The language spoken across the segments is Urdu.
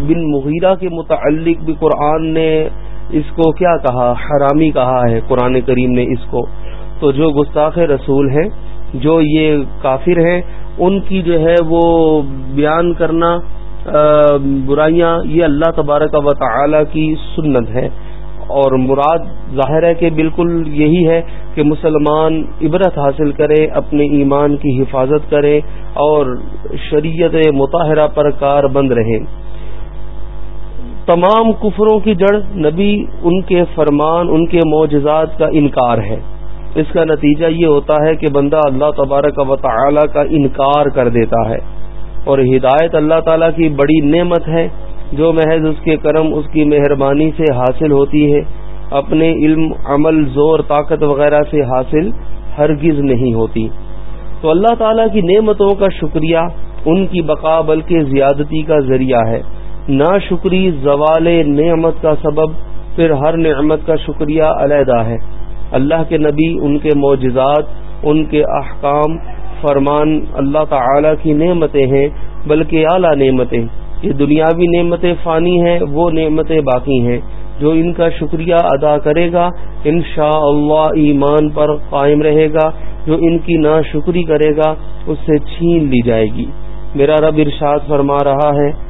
بن مغیرہ کے متعلق بھی قرآن نے اس کو کیا کہا؟ حرامی کہا ہے، قرآن کریم نے اس کو۔ تو جو گستاخ رسول ہیں، جو یہ کافر ہیں، ان کی جو ہے وہ بیان کرنا برائیاں، یہ اللہ تبارک و تعالی کی سنت ہے۔ اور مراد ظاہر ہے کہ بالکل یہی ہے کہ مسلمان عبرت حاصل کرے، اپنے ایمان کی حفاظت کرے اور شریعت مطالعہ پر کار بند رہے۔ تمام کفروں کی جڑ نبی ان کے فرمان، ان کے معجزات کا انکار ہے۔ اس کا نتیجہ یہ ہوتا ہے کہ بندہ اللہ تبارک و تعالی کا انکار کر دیتا ہے۔ اور ہدایت اللہ تعالی کی بڑی نعمت ہے، جو محض اس کے کرم، اس کی مہربانی سے حاصل ہوتی ہے۔ اپنے علم، عمل، زور، طاقت وغیرہ سے حاصل ہرگز نہیں ہوتی۔ تو اللہ تعالی کی نعمتوں کا شکریہ، ان کی بقا بلکہ زیادتی کا ذریعہ ہے۔ نہ شکری زوال نعمت کا سبب، پھر ہر نعمت کا شکریہ علیحدہ ہے۔ اللہ کے نبی، ان کے معجزات، ان کے احکام، فرمان، اللہ تعالی کی نعمتیں ہیں، بلکہ اعلیٰ نعمتیں۔ یہ دنیاوی نعمتیں فانی ہیں، وہ نعمتیں باقی ہیں۔ جو ان کا شکریہ ادا کرے گا انشاء اللہ ایمان پر قائم رہے گا۔ جو ان کی نا شکری کرے گا، اس سے چھین لی جائے گی۔ میرا رب ارشاد فرما رہا ہے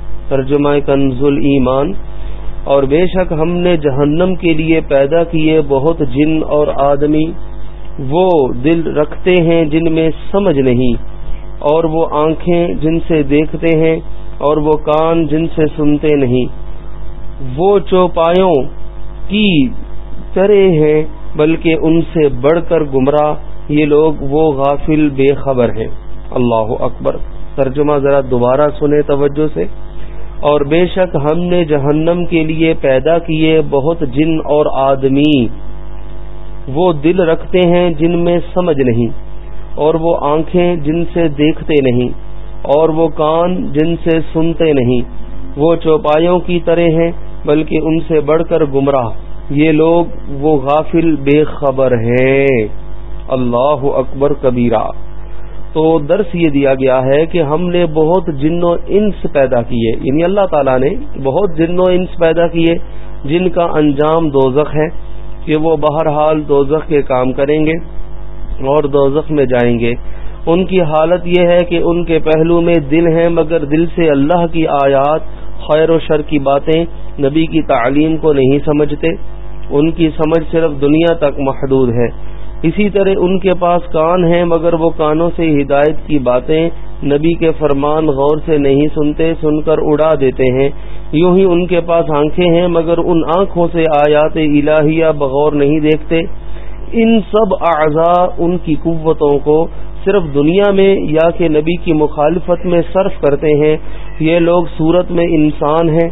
ترجمہ کنز الایمان۔ اور بے شک ہم نے جہنم کے لیے پیدا کیے بہت جن اور آدمی۔ وہ دل رکھتے ہیں جن میں سمجھ نہیں، اور وہ آنکھیں جن سے دیکھتے ہیں اور وہ کان جن سے سنتے نہیں۔ وہ چوپایوں کی طرح ہیں، بلکہ ان سے بڑھ کر گمراہ۔ یہ لوگ وہ غافل بے خبر ہیں۔ اللہ اکبر۔ ترجمہ ذرا دوبارہ سنے توجہ سے۔ اور بے شک ہم نے جہنم کے لیے پیدا کیے بہت جن اور آدمی۔ وہ دل رکھتے ہیں جن میں سمجھ نہیں، اور وہ آنکھیں جن سے دیکھتے نہیں، اور وہ کان جن سے سنتے نہیں۔ وہ چوپایوں کی طرح ہیں، بلکہ ان سے بڑھ کر گمراہ۔ یہ لوگ وہ غافل بے خبر ہیں۔ اللہ اکبر کبیرہ۔ تو درس یہ دیا گیا ہے کہ ہم نے بہت جن و انس پیدا کیے یعنی اللہ تعالیٰ نے بہت جن و انس پیدا کیے جن کا انجام دوزخ ہے کہ وہ بہرحال دوزخ کے کام کریں گے اور دوزخ میں جائیں گے۔ ان کی حالت یہ ہے کہ ان کے پہلو میں دل ہیں مگر دل سے اللہ کی آیات خیر و شر کی باتیں نبی کی تعلیم کو نہیں سمجھتے۔ ان کی سمجھ صرف دنیا تک محدود ہے۔ اسی طرح ان کے پاس کان ہیں، مگر وہ کانوں سے ہدایت کی باتیں نبی کے فرمان غور سے نہیں سنتے، سن کر اڑا دیتے ہیں۔ یوں ہی ان کے پاس آنکھیں ہیں، مگر ان آنکھوں سے آیات الہیہ بغور نہیں دیکھتے۔ ان سب اعضاء ان کی قوتوں کو صرف دنیا میں یا کہ نبی کی مخالفت میں صرف کرتے ہیں۔ یہ لوگ صورت میں انسان ہیں،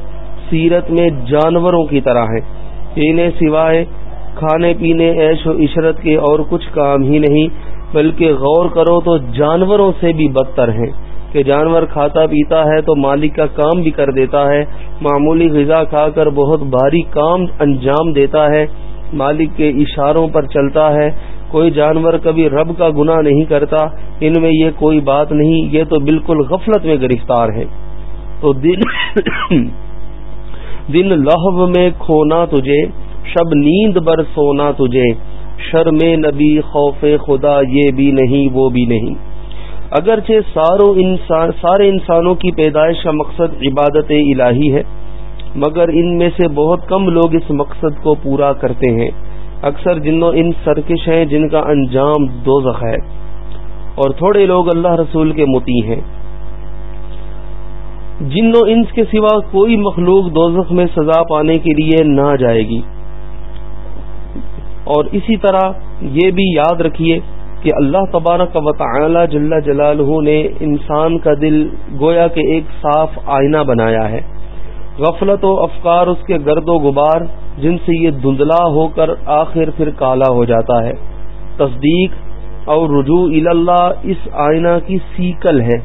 سیرت میں جانوروں کی طرح ہیں۔ انہیں سوائے کھانے پینے، عیش و عشرت کے اور کچھ کام ہی نہیں، بلکہ غور کرو تو جانوروں سے بھی بدتر ہیں۔ کہ جانور کھاتا پیتا ہے تو مالک کا کام بھی کر دیتا ہے۔ معمولی غذا کھا کر بہت بھاری کام انجام دیتا ہے۔ مالک کے اشاروں پر چلتا ہے۔ کوئی جانور کبھی رب کا گناہ نہیں کرتا۔ ان میں یہ کوئی بات نہیں، یہ تو بالکل غفلت میں گرفتار ہے۔ تو دن دن لہو میں کھونا تجھے شب نیند بر سونا تجھے۔ شرم نبی، خوف خدا، یہ بھی نہیں، وہ بھی نہیں۔ اگرچہ انسان، سارے انسانوں کی پیدائش کا مقصد عبادت الہی ہے، مگر ان میں سے بہت کم لوگ اس مقصد کو پورا کرتے ہیں۔ اکثر جنوں ان سرکش ہیں، جن کا انجام دوزخ ہے۔ اور تھوڑے لوگ اللہ رسول کے متی ہیں۔ جنوں انس کے سوا کوئی مخلوق دوزخ میں سزا پانے کے لیے نہ جائے گی۔ اور اسی طرح یہ بھی یاد رکھیے کہ اللہ تبارک و تعالی جل جلالہ نے انسان کا دل گویا کے ایک صاف آئینہ بنایا ہے۔ غفلت و افکار اس کے گرد و غبار جن سے یہ دھندلا ہو کر آخر پھر کالا ہو جاتا ہے۔ تصدیق اور رجوع اللہ اس آئینہ کی سیکل ہے۔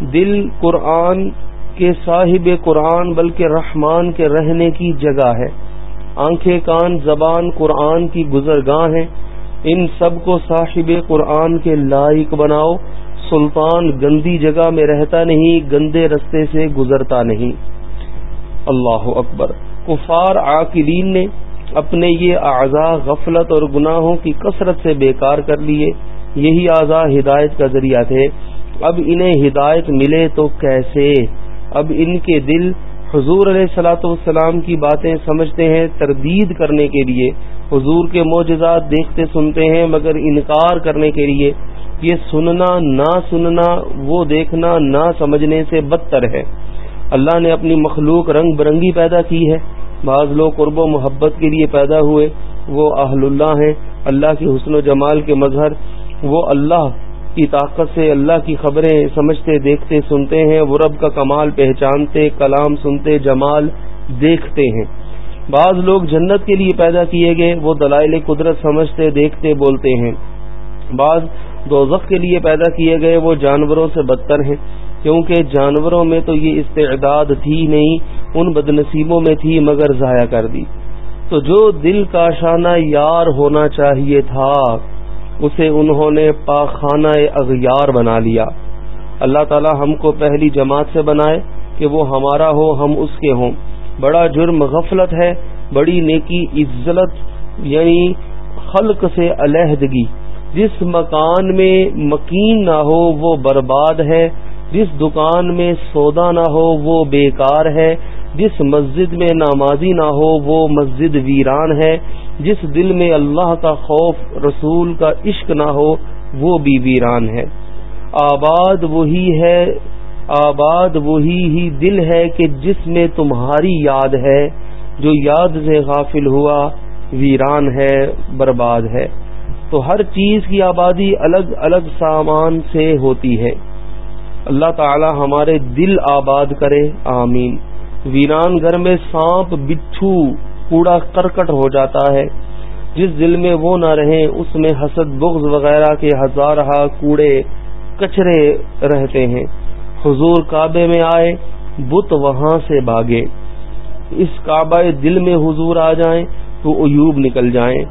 دل قرآن کے صاحب قرآن بلکہ رحمان کے رہنے کی جگہ ہے۔ آنکھیں کان زبان قرآن کی گزرگاہ ہیں۔ ان سب کو صاحب قرآن کے لائق بناؤ۔ سلطان گندی جگہ میں رہتا نہیں، گندے رستے سے گزرتا نہیں۔ اللہ اکبر۔ کفار عاقلین نے اپنے یہ اعضاء غفلت اور گناہوں کی کثرت سے بیکار کر لیے۔ یہی اعضاء ہدایت کا ذریعہ تھے۔ اب انہیں ہدایت ملے تو کیسے؟ اب ان کے دل حضور علیہ سلاۃ والسلام کی باتیں سمجھتے ہیں تردید کرنے کے لیے، حضور کے معجزات دیکھتے سنتے ہیں، مگر انکار کرنے کے لیے۔ یہ سننا، نہ سننا، وہ دیکھنا، نہ سمجھنے سے بدتر ہے۔ اللہ نے اپنی مخلوق رنگ برنگی پیدا کی ہے۔ بعض لوگ قرب و محبت کے لیے پیدا ہوئے۔ وہ اہل اللہ ہیں، اللہ کی حسن و جمال کے مظہر۔ وہ اللہ کی طاقت سے اللہ کی خبریں سمجھتے، دیکھتے، سنتے ہیں، وہ رب کا کمال پہچانتے، کلام سنتے، جمال دیکھتے ہیں۔ بعض لوگ جنت کے لیے پیدا کیے گئے، وہ دلائل قدرت سمجھتے، دیکھتے، بولتے ہیں۔ بعض دوزخ کے لیے پیدا کیے گئے، وہ جانوروں سے بدتر ہیں، کیونکہ جانوروں میں تو یہ استعداد تھی نہیں، ان بد نصیبوں میں تھی، مگر ضائع کر دی۔ تو جو دل کا شانہ یار ہونا چاہیے تھا اسے انہوں نے پاخانہ اغیار بنا لیا۔ اللہ تعالی ہم کو پہلی جماعت سے بنائے کہ وہ ہمارا ہو، ہم اس کے ہوں۔ بڑا جرم، غفلت ہے، بڑی نیکی عزت یعنی خلق سے علیحدگی۔ جس مکان میں مکین نہ ہو وہ برباد ہے، جس دکان میں سودا نہ ہو وہ بیکار ہے، جس مسجد میں نمازی نہ ہو وہ مسجد ویران ہے۔ جس دل میں اللہ کا خوف رسول کا عشق نہ ہو، وہ بھی ویران ہے۔ آباد وہی ہے، آباد وہی ہی دل ہے کہ جس میں تمہاری یاد ہے۔ جو یاد سے غافل ہوا، ویران ہے، برباد ہے۔ تو ہر چیز کی آبادی الگ الگ سامان سے ہوتی ہے۔ اللہ تعالی ہمارے دل آباد کرے، آمین۔ ویران گھر میں سانپ، بچھو کوڑا کرکٹ ہو جاتا ہے۔ جس دل میں وہ نہ رہے، اس میں حسد، بغض وغیرہ کے ہزارہ کوڑے کچرے رہتے ہیں۔ حضور کعبے میں آئے، بت وہاں سے بھاگے۔ اس کعبہ دل میں حضور آ جائیں تو ایوب نکل جائیں۔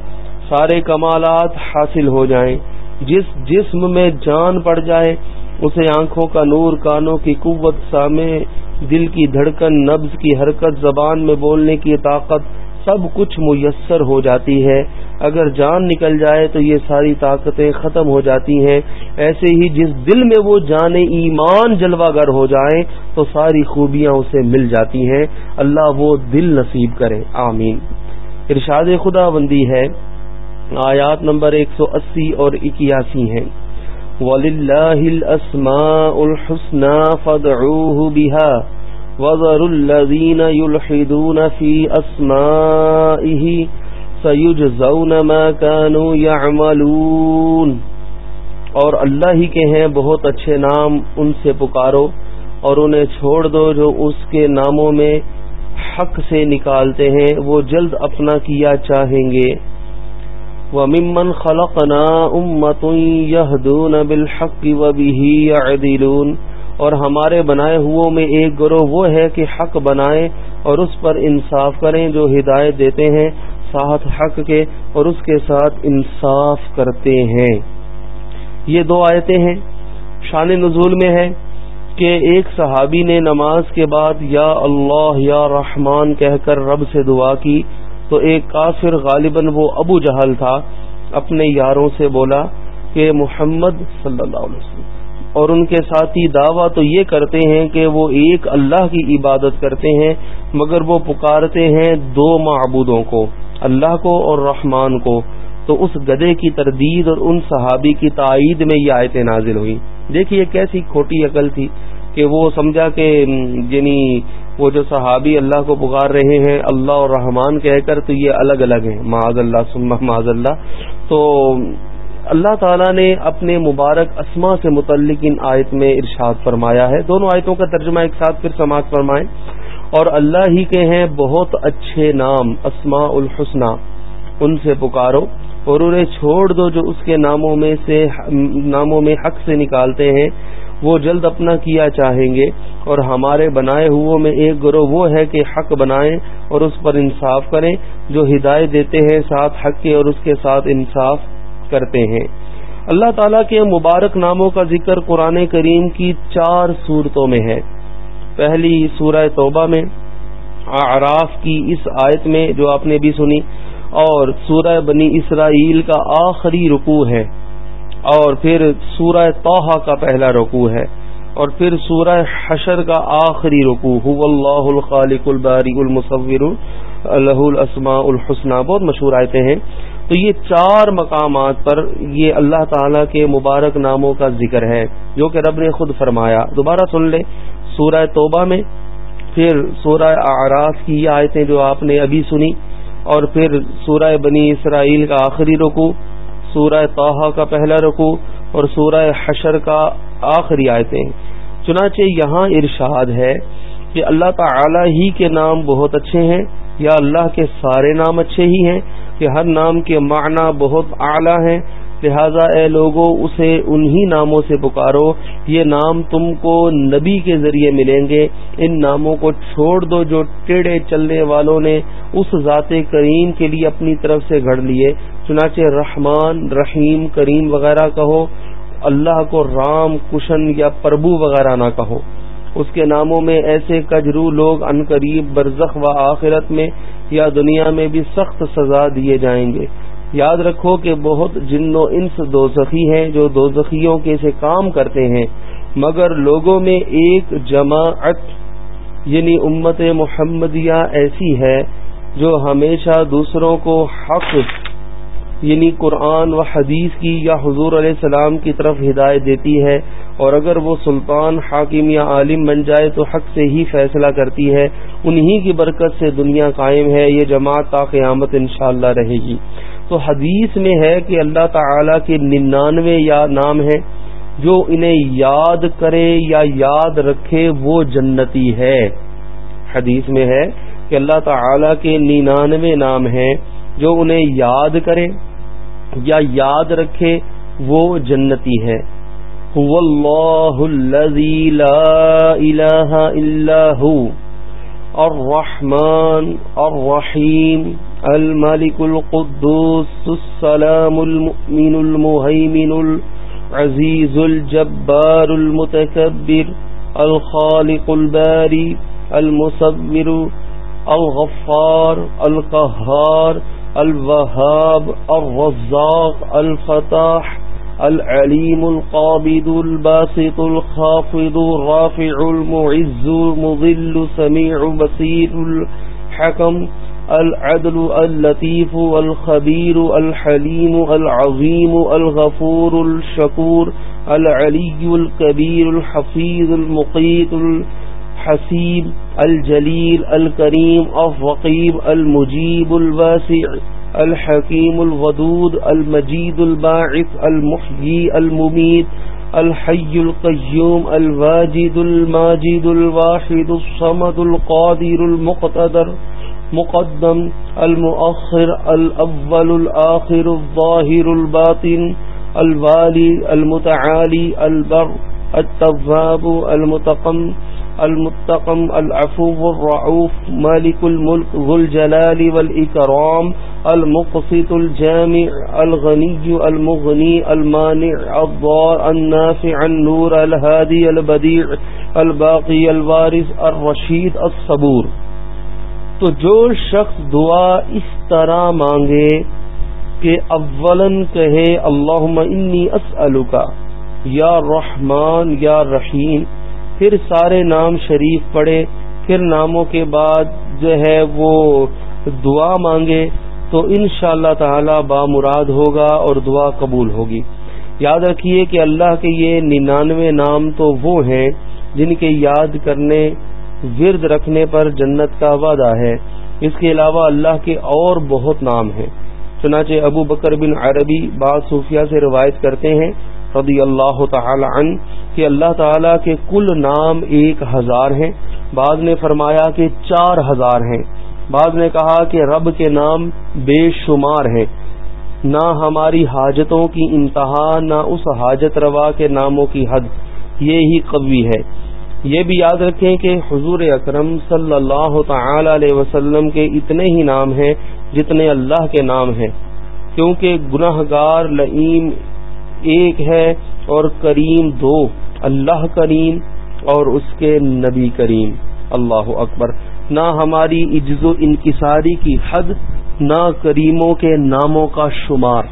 سارے کمالات حاصل ہو جائیں۔ جس جسم میں جان پڑ جائے، اسے آنکھوں کا نور، کانوں کی قوت سامے دل کی دھڑکن نبز کی حرکت، زبان میں بولنے کی طاقت سب کچھ میسر ہو جاتی ہے۔ اگر جان نکل جائے تو یہ ساری طاقتیں ختم ہو جاتی ہیں۔ ایسے ہی جس دل میں وہ جان ایمان جلوہ گر ہو جائیں تو ساری خوبیاں اسے مل جاتی ہیں۔ اللہ وہ دل نصیب کرے۔ آمین۔ ارشاد خدا بندی ہے۔ آیات نمبر ایک سو اسی اور اکیاسی ہیں۔ وَلِلَّهِ الْأَسْمَاءُ الْحُسْنَى فَادْعُوهُ بِهَا۔ وَذَرُوا الَّذِينَ يُلْحِدُونَ فِي أَسْمَائِهِ سَيُجْزَوْنَ مَا كَانُوا يَعْمَلُونَ۔ اور اللہ ہی کے ہیں بہت اچھے نام، ان سے پکارو اور انہیں چھوڑ دو جو اس کے ناموں میں حق سے نکالتے ہیں، وہ جلد اپنا کیا چاہیں گے۔ وممن خلقنا امت يهدون بالحق وبه يعدلون۔ اور ہمارے بنائے ہوئے میں ایک گروہ وہ ہے کہ حق بنائیں اور اس پر انصاف کریں جو ہدایت دیتے ہیں، ساتھ حق کے اور اس کے ساتھ انصاف کرتے ہیں۔ یہ دو آیتیں ہیں۔ شان نزول میں ہے کہ ایک صحابی نے نماز کے بعد یا اللہ یا رحمان کہہ کر رب سے دعا کی، تو ایک کافر غالباً وہ ابو جہل تھا، اپنے یاروں سے بولا کہ محمد صلی اللہ علیہ وسلم۔ اور ان کے ساتھی دعویٰ تو یہ کرتے ہیں کہ وہ ایک اللہ کی عبادت کرتے ہیں، مگر وہ پکارتے ہیں دو معبودوں کو، اللہ کو اور رحمان کو۔ تو اس گدے کی تردید اور ان صحابی کی تائید میں یہ آیتیں نازل ہوئی دیکھیے کیسی کھوٹی عقل تھی کہ وہ سمجھا کہ یعنی وہ جو صحابی اللہ کو پکار رہے ہیں، اللہ اور رحمان کہہ کر تو یہ الگ الگ ہیں۔ معاذ اللہ سما معاذ اللہ۔ تو اللہ تعالیٰ نے اپنے مبارک اسما سے متعلق ان آیت میں ارشاد فرمایا ہے۔ دونوں آیتوں کا ترجمہ ایک ساتھ پھر سماعت فرمائیں۔ اور اللہ ہی کے ہیں بہت اچھے نام، اسماء الحسنہ ان سے پکارو اور انہیں چھوڑ دو جو اس کے ناموں میں سے ناموں میں حق سے نکالتے ہیں۔ وہ جلد اپنا کیا چاہیں گے۔ اور ہمارے بنائے ہوئے میں ایک گروہ وہ ہے کہ حق بنائیں اور اس پر انصاف کریں۔ جو ہدایت دیتے ہیں، ساتھ حق کے اور اس کے ساتھ انصاف۔ کرتے ہیں۔ اللہ تعالیٰ کے مبارک ناموں کا ذکر قرآن کریم کی چار صورتوں میں ہے۔ پہلی سورہ توبہ میں آراف کی اس آیت میں جو آپ نے بھی سنی، اور سورہ بنی اسرائیل کا آخری رکوع ہے۔ اور پھر سورہ توحا کا پہلا رکوع ہے۔ اور پھر سورہ حشر کا آخری رکوع ہو اللہ الخالق الباری المصور الہ الاسماء الحسنہ بہت مشہور آئے ہیں۔ تو یہ چار مقامات پر یہ اللہ تعالی کے مبارک ناموں کا ذکر ہے، جو کہ رب نے خود فرمایا۔ دوبارہ سن لیں سورہ توبہ میں، پھر سورہ آراف کی یہ آیتیں جو آپ نے ابھی سنی، اور پھر سورہ بنی اسرائیل کا آخری رکوع، سورہ توحا کا پہلا رکوع، اور سورہ حشر کا آخری آیتیں۔ چنانچہ یہاں ارشاد ہے کہ اللہ تعالی ہی کے نام بہت اچھے ہیں، یا اللہ کے سارے نام اچھے ہی ہیں کہ ہر نام کے معنی بہت اعلی ہیں، لہذا اے لوگوں اسے انہی ناموں سے پکارو، یہ نام تم کو نبی کے ذریعے ملیں گے۔ ان ناموں کو چھوڑ دو جو ٹیڑے چلنے والوں نے اس ذات کریم کے لیے اپنی طرف سے گھڑ لیے۔ چنانچہ رحمان، رحیم، کریم وغیرہ کہو، اللہ کو رام، کشن یا پربو وغیرہ نہ کہو۔ اس کے ناموں میں ایسے کجرو لوگ ان قریب، برزخ و آخرت میں یا دنیا میں بھی سخت سزا دیے جائیں گے۔ یاد رکھو کہ بہت جن و انس دوزخی ہیں جو دوزخیوں کے سے کام کرتے ہیں، مگر لوگوں میں ایک جماعت یعنی امت محمدیہ ایسی ہے جو ہمیشہ دوسروں کو حق یعنی قرآن و حدیث کی یا حضور علیہ السلام کی طرف ہدایت دیتی ہے اور اگر وہ سلطان، حاکم یا عالم بن جائے تو حق سے ہی فیصلہ کرتی ہے۔ انہی کی برکت سے دنیا قائم ہے، یہ جماعت تا قیامت انشاءاللہ رہے گی۔ تو حدیث میں ہے کہ اللہ تعالی کے ننانوے یا نام ہیں۔ جو انہیں یاد کرے یا یاد رکھے وہ جنتی ہے۔ حدیث میں ہے کہ اللہ تعالی کے ننانوے نام ہیں۔ جو انہیں یاد کرے یا یاد رکھے وہ جنتی ہے اللہ الذي لا الہ الا هو، الرحمن الرحیم الملك القدوس، السلام المؤمن المهيمن العزيز الجبار المتكبر، الخالق الباري المصور، الغفار، القهار الوهاب، الرزاق، الفتاح، العليم القابض، الباسط الخافض، الرافع المعز المضل سميع بصير الحكم، العدل، اللطيف الخبير الحليم، العظيم، الغفور، الشكور، العلي الكبير، الحفيظ، المقيت الحسيب الجليل الكريم الرقيب المجيب الواسع الحكيم الودود المجيد الباعث المحيي المميت الحي القيوم الواجد، الماجد، الواحد، الصمد، القادر، المقتدر، مقدم، المؤخر الأول الآخر الظاهر الباطن الوالي المتعالي البر، التواب، المتقم المتقم، العفو الرعوف مالك الملك ذو الجلال والإكرام، المقسط الجامع، الغني المغني، المانع، الضار، النافع، النور، الهادي البديع، الباقي الوارث، الرشيد، الصبور. تو جو شخص دعا اس طرح مانگے کہ اولن کہے، اللہم انی اسألکا، یا رحمان یا رحیم پھر سارے نام شریف پڑھے، پھر ناموں کے بعد جو ہے وہ دعا مانگے، تو ان شاء اللہ تعالی بامراد ہوگا اور دعا قبول ہوگی۔ یاد رکھیے کہ اللہ کے یہ ننانوے نام تو وہ ہیں جن کے یاد کرنے، ورد رکھنے پر جنت کا وعدہ ہے۔ اس کے علاوہ اللہ کے اور بہت نام ہیں۔ چنانچہ ابو بکر بن عربی بعض صوفیہ سے روایت کرتے ہیں رضی اللہ تعالی عنہ کہ اللہ تعالی کے کل نام ایک ہزار ہیں۔ بعض نے فرمایا کہ چار ہزار ہیں۔ بعض نے کہا کہ رب کے نام بے شمار ہیں۔ نہ ہماری حاجتوں کی انتہا، نہ اس حاجت روا کے ناموں کی حد۔ یہ ہی قوی ہے۔ یہ بھی یاد رکھیں کہ حضور اکرم صلی اللہ تعالی علیہ وسلم کے اتنے ہی نام ہیں جتنے اللہ کے نام ہیں۔ کیونکہ گناہ گار لئیم ایک ہے اور کریم دو، اللہ کریم اور اس کے نبی کریم۔ اللہ اکبر۔ نہ ہماری عجز و انکساری کی حد، نہ کریموں کے ناموں کا شمار۔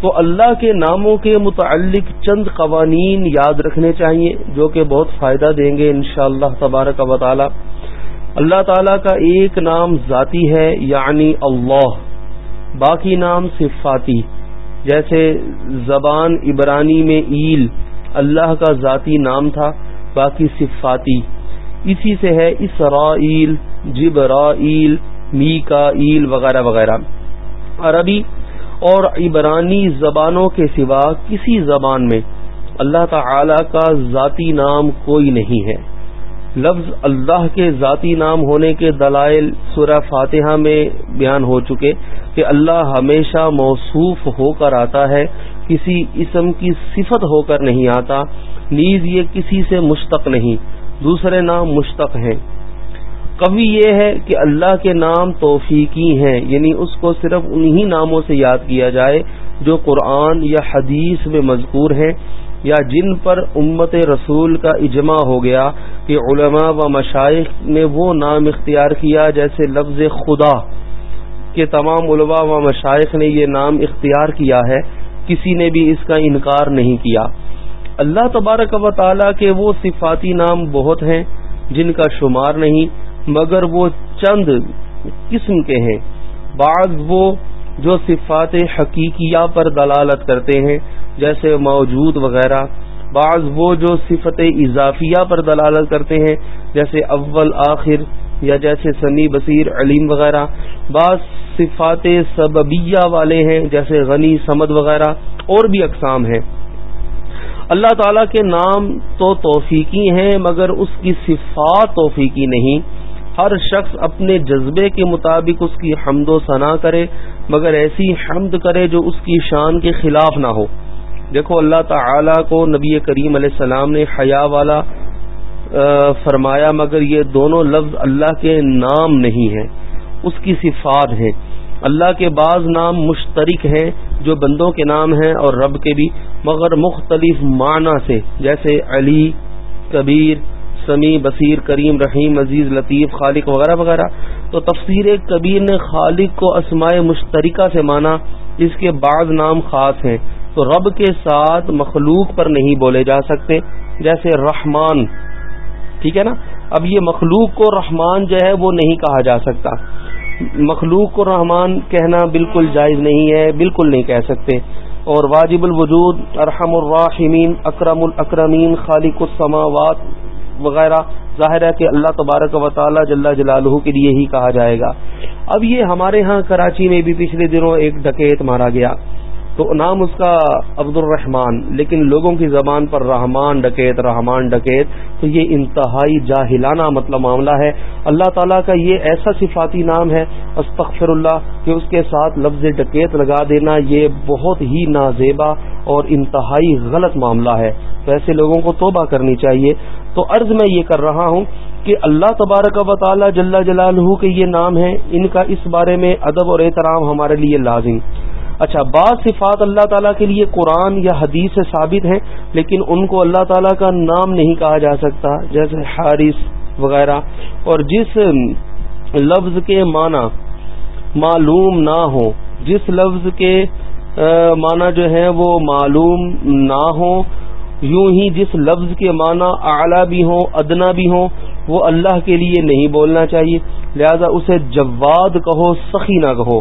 تو اللہ کے ناموں کے متعلق چند قوانین یاد رکھنے چاہیے، جو کہ بہت فائدہ دیں گے انشاءاللہ اللہ تبارک و تعالی۔ اللہ تعالی کا ایک نام ذاتی ہے یعنی اللہ۔ باقی نام صفاتی۔ جیسے زبان عبرانی میں ایل، اللہ کا ذاتی نام تھا، باقی صفاتی اسی سے ہے اسرائیل، جبرائیل میکا ایل وغیرہ وغیرہ۔ عربی اور عبرانی زبانوں کے سوا کسی زبان میں اللہ تعالی کا ذاتی نام کوئی نہیں ہے۔ لفظ اللہ کے ذاتی نام ہونے کے دلائل سورہ فاتحہ میں بیان ہو چکے کہ اللہ ہمیشہ موصوف ہو کر آتا ہے، کسی اسم کی صفت ہو کر نہیں آتا، نیز یہ کسی سے مشتق نہیں، دوسرے نام مشتق ہیں۔ کبھی یہ ہے کہ اللہ کے نام توفیقی ہیں یعنی اس کو صرف انہی ناموں سے یاد کیا جائے جو قرآن یا حدیث میں مذکور ہیں۔ یا جن پر امت رسول کا اجماع ہو گیا کہ علماء و مشائق نے وہ نام اختیار کیا جیسے لفظ خدا کہ تمام علماء و مشائق نے یہ نام اختیار کیا ہے، کسی نے بھی اس کا انکار نہیں کیا۔ اللہ تبارک و تعالی کے وہ صفاتی نام بہت ہیں جن کا شمار نہیں، مگر وہ چند قسم کے ہیں۔ بعض وہ جو صفات حقیقیہ پر دلالت کرتے ہیں جیسے موجود وغیرہ۔ بعض وہ جو صفت اضافیہ پر دلالت کرتے ہیں، جیسے اول، آخر، یا جیسے سمی بصیر، علیم وغیرہ۔ بعض صفات سببیہ والے ہیں، جیسے غنی، سمد وغیرہ، اور بھی اقسام ہیں۔ اللہ تعالی کے نام تو توفیقی ہیں، مگر اس کی صفات توفیقی نہیں۔ ہر شخص اپنے جذبے کے مطابق اس کی حمد و ثنا کرے، مگر ایسی حمد کرے جو اس کی شان کے خلاف نہ ہو۔ دیکھو اللہ تعالی کو نبی کریم علیہ السلام نے حیا والا فرمایا، مگر یہ دونوں لفظ اللہ کے نام نہیں ہیں، اس کی صفات ہیں۔ اللہ کے بعض نام مشترک ہیں، جو بندوں کے نام ہیں اور رب کے بھی، مگر مختلف معنی سے، جیسے علی، کبیر، سمیع، بصیر، کریم، رحیم، عزیز، لطیف، خالق وغیرہ وغیرہ۔ تو تفسیر کبیر نے خالق کو اسماء مشترکہ سے مانا، اس کے بعض نام خاص ہیں۔ تو رب کے ساتھ مخلوق پر نہیں بولے جا سکتے، جیسے رحمان۔ ٹھیک ہے نا؟ اب یہ مخلوق کو رحمان جو ہے وہ نہیں کہا جا سکتا۔ مخلوق کو رحمان کہنا بالکل جائز نہیں ہے، بالکل نہیں کہہ سکتے۔ اور واجب الوجود، ارحم الراحمین، اکرم الاکرمین، خالق السماوات وغیرہ۔ ظاہر ہے کہ اللہ تبارک و تعالی جل جلالہ کے لیے ہی کہا جائے گا۔ اب یہ ہمارے ہاں کراچی میں بھی پچھلے دنوں ایک ڈکیت مارا گیا۔ تو نام اس کا عبد الرحمان لیکن لوگوں کی زبان پر رحمان ڈکیت رحمان ڈکیت، تو یہ انتہائی جاہلانہ مطلب معاملہ ہے۔ اللہ تعالیٰ کا یہ ایسا صفاتی نام ہے استغفر اللہ کہ اس کے ساتھ لفظ ڈکیت لگا دینا یہ بہت ہی نازیبا اور انتہائی غلط معاملہ ہے۔ تو ایسے لوگوں کو توبہ کرنی چاہیے۔ تو عرض میں یہ کر رہا ہوں کہ اللہ تبارک و تعالی جل جلالہ کے یہ نام ہیں۔ ان کا اس بارے میں ادب اور احترام ہمارے لیے لازم۔ اچھا بعض صفات اللہ تعالیٰ کے لیے قرآن یا حدیث سے ثابت ہیں، لیکن ان کو اللہ تعالیٰ کا نام نہیں کہا جا سکتا، جیسے حارث وغیرہ۔ اور جس لفظ کے معنی معلوم نہ ہو، جس لفظ کے معنی جو ہے وہ معلوم نہ ہو، یوں ہی جس لفظ کے معنی اعلیٰ بھی ہوں، ادنا بھی ہوں، وہ اللہ کے لیے نہیں بولنا چاہیے۔ لہذا اسے جواد کہو، سخی نہ کہو۔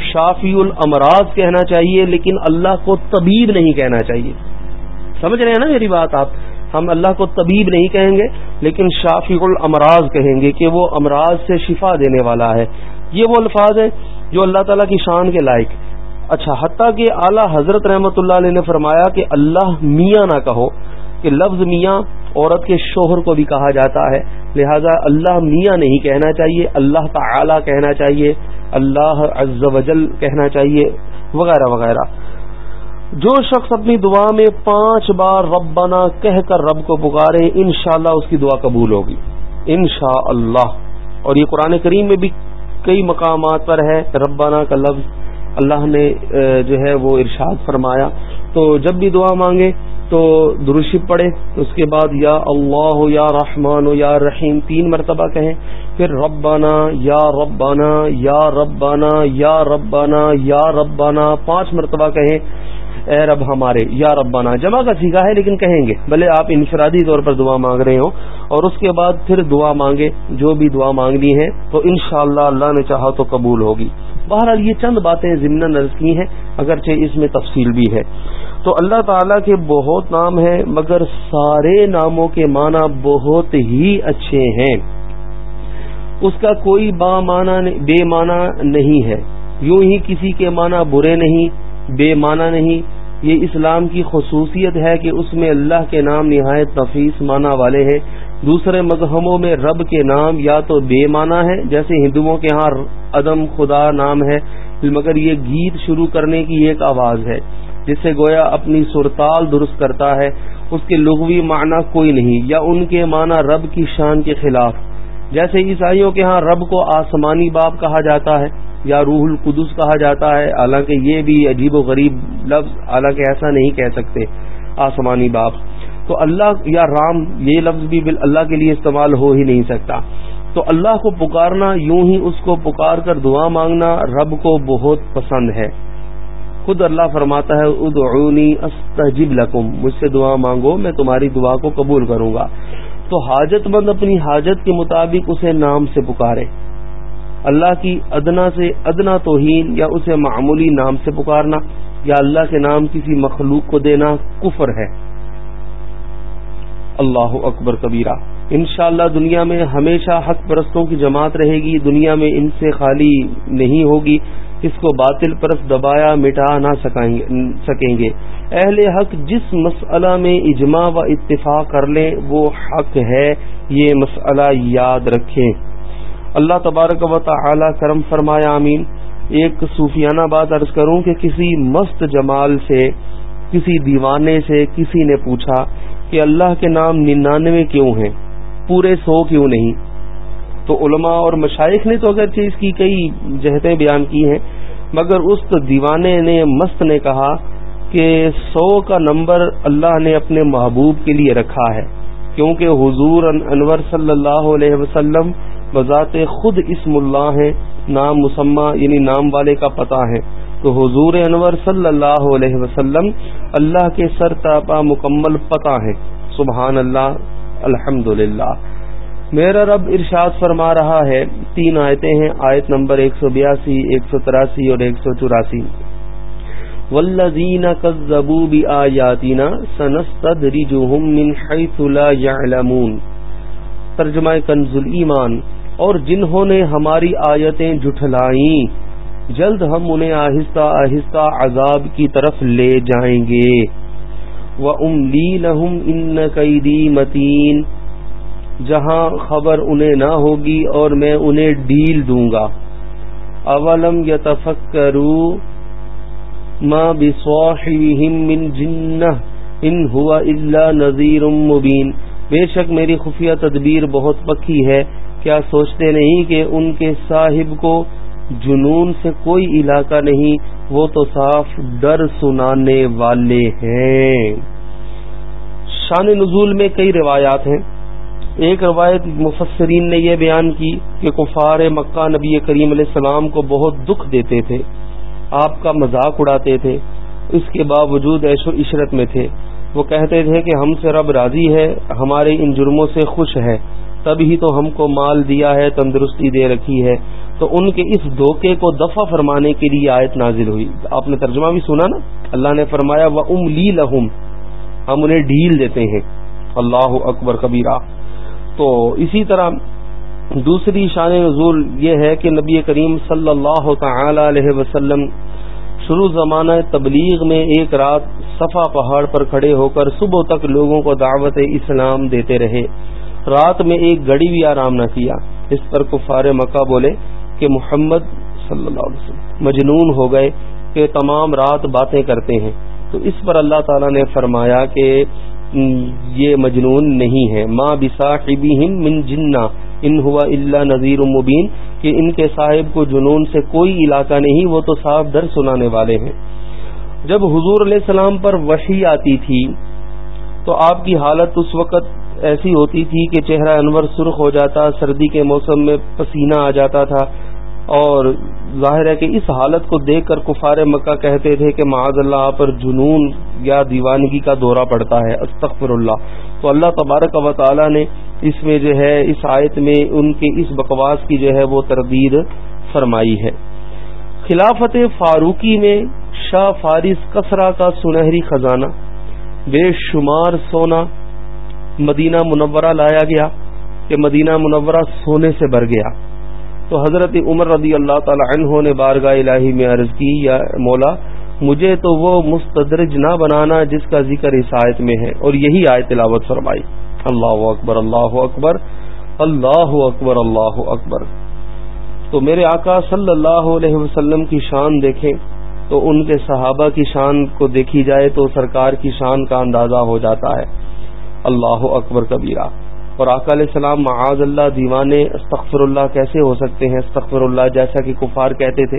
شافی الامراض کہنا چاہیے، لیکن اللہ کو طبیب نہیں کہنا چاہیے۔ سمجھ رہے ہیں نا میری بات آپ؟ ہم اللہ کو طبیب نہیں کہیں گے، لیکن شافی الامراض کہیں گے کہ وہ امراض سے شفا دینے والا ہے۔ یہ وہ الفاظ ہیں جو اللہ تعالیٰ کی شان کے لائق۔ اچھا حتیٰ کہ اعلی حضرت رحمت اللہ علیہ نے فرمایا کہ اللہ میاں نہ کہو، کہ لفظ میاں عورت کے شوہر کو بھی کہا جاتا ہے۔ لہذا اللہ میاں نہیں کہنا چاہیے، اللہ تعالی کہنا چاہیے، اللہ عز و جل کہنا چاہیے، وغیرہ وغیرہ۔ جو شخص اپنی دعا میں پانچ بار ربنا کہہ کر رب کو پکارے، انشاءاللہ اس کی دعا قبول ہوگی۔ انشاءاللہ۔ اللہ اور یہ قرآن کریم میں بھی کئی مقامات پر ہے، ربنا کا لفظ اللہ نے جو ہے وہ ارشاد فرمایا۔ تو جب بھی دعا مانگے تو درشب پڑھے اس کے بعد یا اللہ، یا رحمان، یا رحیم، تین مرتبہ کہیں۔ پھر ربانہ یا ربانہ یا ربانہ یا ربانہ یا ربانہ پانچ مرتبہ کہیں۔ اے رب ہمارے، یا ربانہ جمع کا سیکھا ہے لیکن کہیں گے، بھلے آپ انفرادی طور پر دعا مانگ رہے ہوں۔ اور اس کے بعد پھر دعا مانگے، جو بھی دعا مانگنی ہے، تو انشاءاللہ اللہ اللہ نے چاہا تو قبول ہوگی۔ بہرحال یہ چند باتیں ضمن نرض کی ہیں، اگرچہ اس میں تفصیل بھی ہے۔ تو اللہ تعالیٰ کے بہت نام ہیں، مگر سارے ناموں کے معنی بہت ہی اچھے ہیں۔ اس کا کوئی با معنی بے معنی نہیں ہے۔ یوں ہی کسی کے معنی برے نہیں، بے معنی نہیں۔ یہ اسلام کی خصوصیت ہے کہ اس میں اللہ کے نام نہایت نفیس معنی والے ہیں۔ دوسرے مذہبوں میں رب کے نام یا تو بے معنی ہے، جیسے ہندوؤں کے ہاں عدم خدا نام ہے، مگر یہ گیت شروع کرنے کی ایک آواز ہے، جس سے گویا اپنی سرتال درست کرتا ہے۔ اس کے لغوی معنی کوئی نہیں، یا ان کے معنی رب کی شان کے خلاف۔ جیسے عیسائیوں کے ہاں رب کو آسمانی باپ کہا جاتا ہے، یا روح القدس کہا جاتا ہے، حالانکہ یہ بھی عجیب و غریب لفظ، حالانکہ ایسا نہیں کہہ سکتے آسمانی باپ۔ تو اللہ یا رام یہ لفظ بھی اللہ کے لیے استعمال ہو ہی نہیں سکتا۔ تو اللہ کو پکارنا، یوں ہی اس کو پکار کر دعا مانگنا رب کو بہت پسند ہے۔ خود اللہ فرماتا ہے، ادعونی استجب لکم۔ مجھ سے دعا مانگو، میں تمہاری دعا کو قبول کروں گا۔ تو حاجت مند اپنی حاجت کے مطابق اسے نام سے پکارے۔ اللہ کی ادنا سے ادنا توہین یا اسے معمولی نام سے پکارنا یا اللہ کے نام کسی مخلوق کو دینا کفر ہے۔ اللہ اکبر کبیرہ انشاءاللہ دنیا میں ہمیشہ حق پرستوں کی جماعت رہے گی، دنیا میں ان سے خالی نہیں ہوگی، اس کو باطل پرست دبایا مٹا نہ سکیں گے۔ اہل حق جس مسئلہ میں اجماع و اتفاق کر لیں، وہ حق ہے، یہ مسئلہ یاد رکھیں۔ اللہ تبارک و تعالی کرم فرمایا امین ایک صوفیانہ بات عرض کروں کہ کسی مست جمال سے، کسی دیوانے سے کسی نے پوچھا کہ اللہ کے نام ننانوے کیوں ہیں؟ پورے سو کیوں نہیں؟ تو علماء اور مشائق نے تو اگرچہ اس کی کئی جہتیں بیان کی ہیں، مگر اس دیوانے نے مست نے کہا کہ سو کا نمبر اللہ نے اپنے محبوب کے لیے رکھا ہے، کیونکہ حضور انور صلی اللہ علیہ وسلم بذات خود اسم اللہ ہیں، نام مسمہ یعنی نام والے کا پتہ ہے تو حضور انور صلی اللہ علیہ وسلم اللہ کے سر تاپا مکمل پتہ ہے۔ سبحان اللہ الحمد میرا رب ارشاد فرما رہا ہے، تین آیتیں ہیں، آیت نمبر ایک سو بیاسی، ایک سو تراسی اور ایک سو چوراسی۔ ولزین کزبو بھی آیاتینا من حیث لا يعلمون۔ ترجمہ کنز ایمان اور جنہوں نے ہماری آیتیں جھٹلائیں۔ جلد ہم انہیں آہستہ آہستہ عذاب کی طرف لے جائیں گے۔ وہ املی لہم ان قیدی متین جہاں خبر انہیں نہ ہوگی اور میں انہیں ڈیل دوں گا۔ اولم یتفکرو ما بصاحبهم من جنہ ان ہوا الا نذیر مبین بے شک میری خفیہ تدبیر بہت پکی ہے۔ کیا سوچتے نہیں کہ ان کے صاحب کو جنون سے کوئی علاقہ نہیں، وہ تو صاف ڈر سنانے والے ہیں۔ شان نزول میں کئی روایات ہیں۔ ایک روایت مفسرین نے یہ بیان کی کہ کفار مکہ نبی کریم علیہ السلام کو بہت دکھ دیتے تھے، آپ کا مذاق اڑاتے تھے، اس کے باوجود ایش و عشرت میں تھے۔ وہ کہتے تھے کہ ہم سے رب راضی ہے، ہمارے ان جرموں سے خوش ہے۔ تب ہی تو ہم کو مال دیا ہے، تندرستی دے رکھی ہے۔ تو ان کے اس دھوکے کو دفع فرمانے کے لیے آیت نازل ہوئی۔ آپ نے ترجمہ بھی سنا نا؟ اللہ نے فرمایا وہ ام لی لہم ہم انہیں ڈھیل دیتے ہیں۔ اللہ اکبر کبیرہ۔ تو اسی طرح دوسری شان نزول یہ ہے کہ نبی کریم صلی اللہ تعالی علیہ وسلم شروع زمانہ تبلیغ میں ایک رات صفا پہاڑ پر کھڑے ہو کر صبح تک لوگوں کو دعوت اسلام دیتے رہے۔ رات میں ایک گھڑی بھی آرام نہ کیا۔ اس پر کفار مکہ بولے کہ محمد صلی اللہ علیہ وسلم مجنون ہو گئے کہ تمام رات باتیں کرتے ہیں۔ تو اس پر اللہ تعالیٰ نے فرمایا کہ یہ مجنون نہیں ہے۔ ماں بسا من جنا ان ہوا اللہ نذیر مبین کہ ان کے صاحب کو جنون سے کوئی علاقہ نہیں، وہ تو صاف در سنانے والے ہیں۔ جب حضور علیہ السلام پر وحی آتی تھی، تو آپ کی حالت اس وقت ایسی ہوتی تھی کہ چہرہ انور سرخ ہو جاتا، سردی کے موسم میں پسینہ آ جاتا تھا۔ اور ظاہر ہے کہ اس حالت کو دیکھ کر کفار مکہ کہتے تھے کہ معاذ اللہ پر جنون یا دیوانگی کا دورہ پڑتا ہے۔ استغفر اللہ تو اللہ تبارک و تعالی نے اس میں جو ہے، اس آیت میں ان کے اس بکواس کی جو ہے، وہ تردید فرمائی ہے۔ خلافت فاروقی میں شاہ فارس کسرا کا سنہری خزانہ، بے شمار سونا مدینہ منورہ لایا گیا کہ مدینہ منورہ سونے سے بھر گیا۔ تو حضرت عمر رضی اللہ تعالی عنہ نے بارگاہ الہی میں عرض کی، یا مولا، مجھے تو وہ مستدرج نہ بنانا جس کا ذکر اس آیت میں ہے۔ اور یہی آیت تلاوت فرمائی۔ اللہ اکبر اللہ اکبر اللہ اکبر اللہ اکبر۔ تو میرے آقا صلی اللہ علیہ وسلم کی شان دیکھیں تو ان کے صحابہ کی شان کو دیکھی جائے تو سرکار کی شان کا اندازہ ہو جاتا ہے۔ اللہ اکبر کبیرہ۔ اور آقا علیہ السلام معاذ اللہ دیوانے استغفر اللہ کیسے ہو سکتے ہیں؟ استغفر اللہ جیسا کہ کفار کہتے تھے۔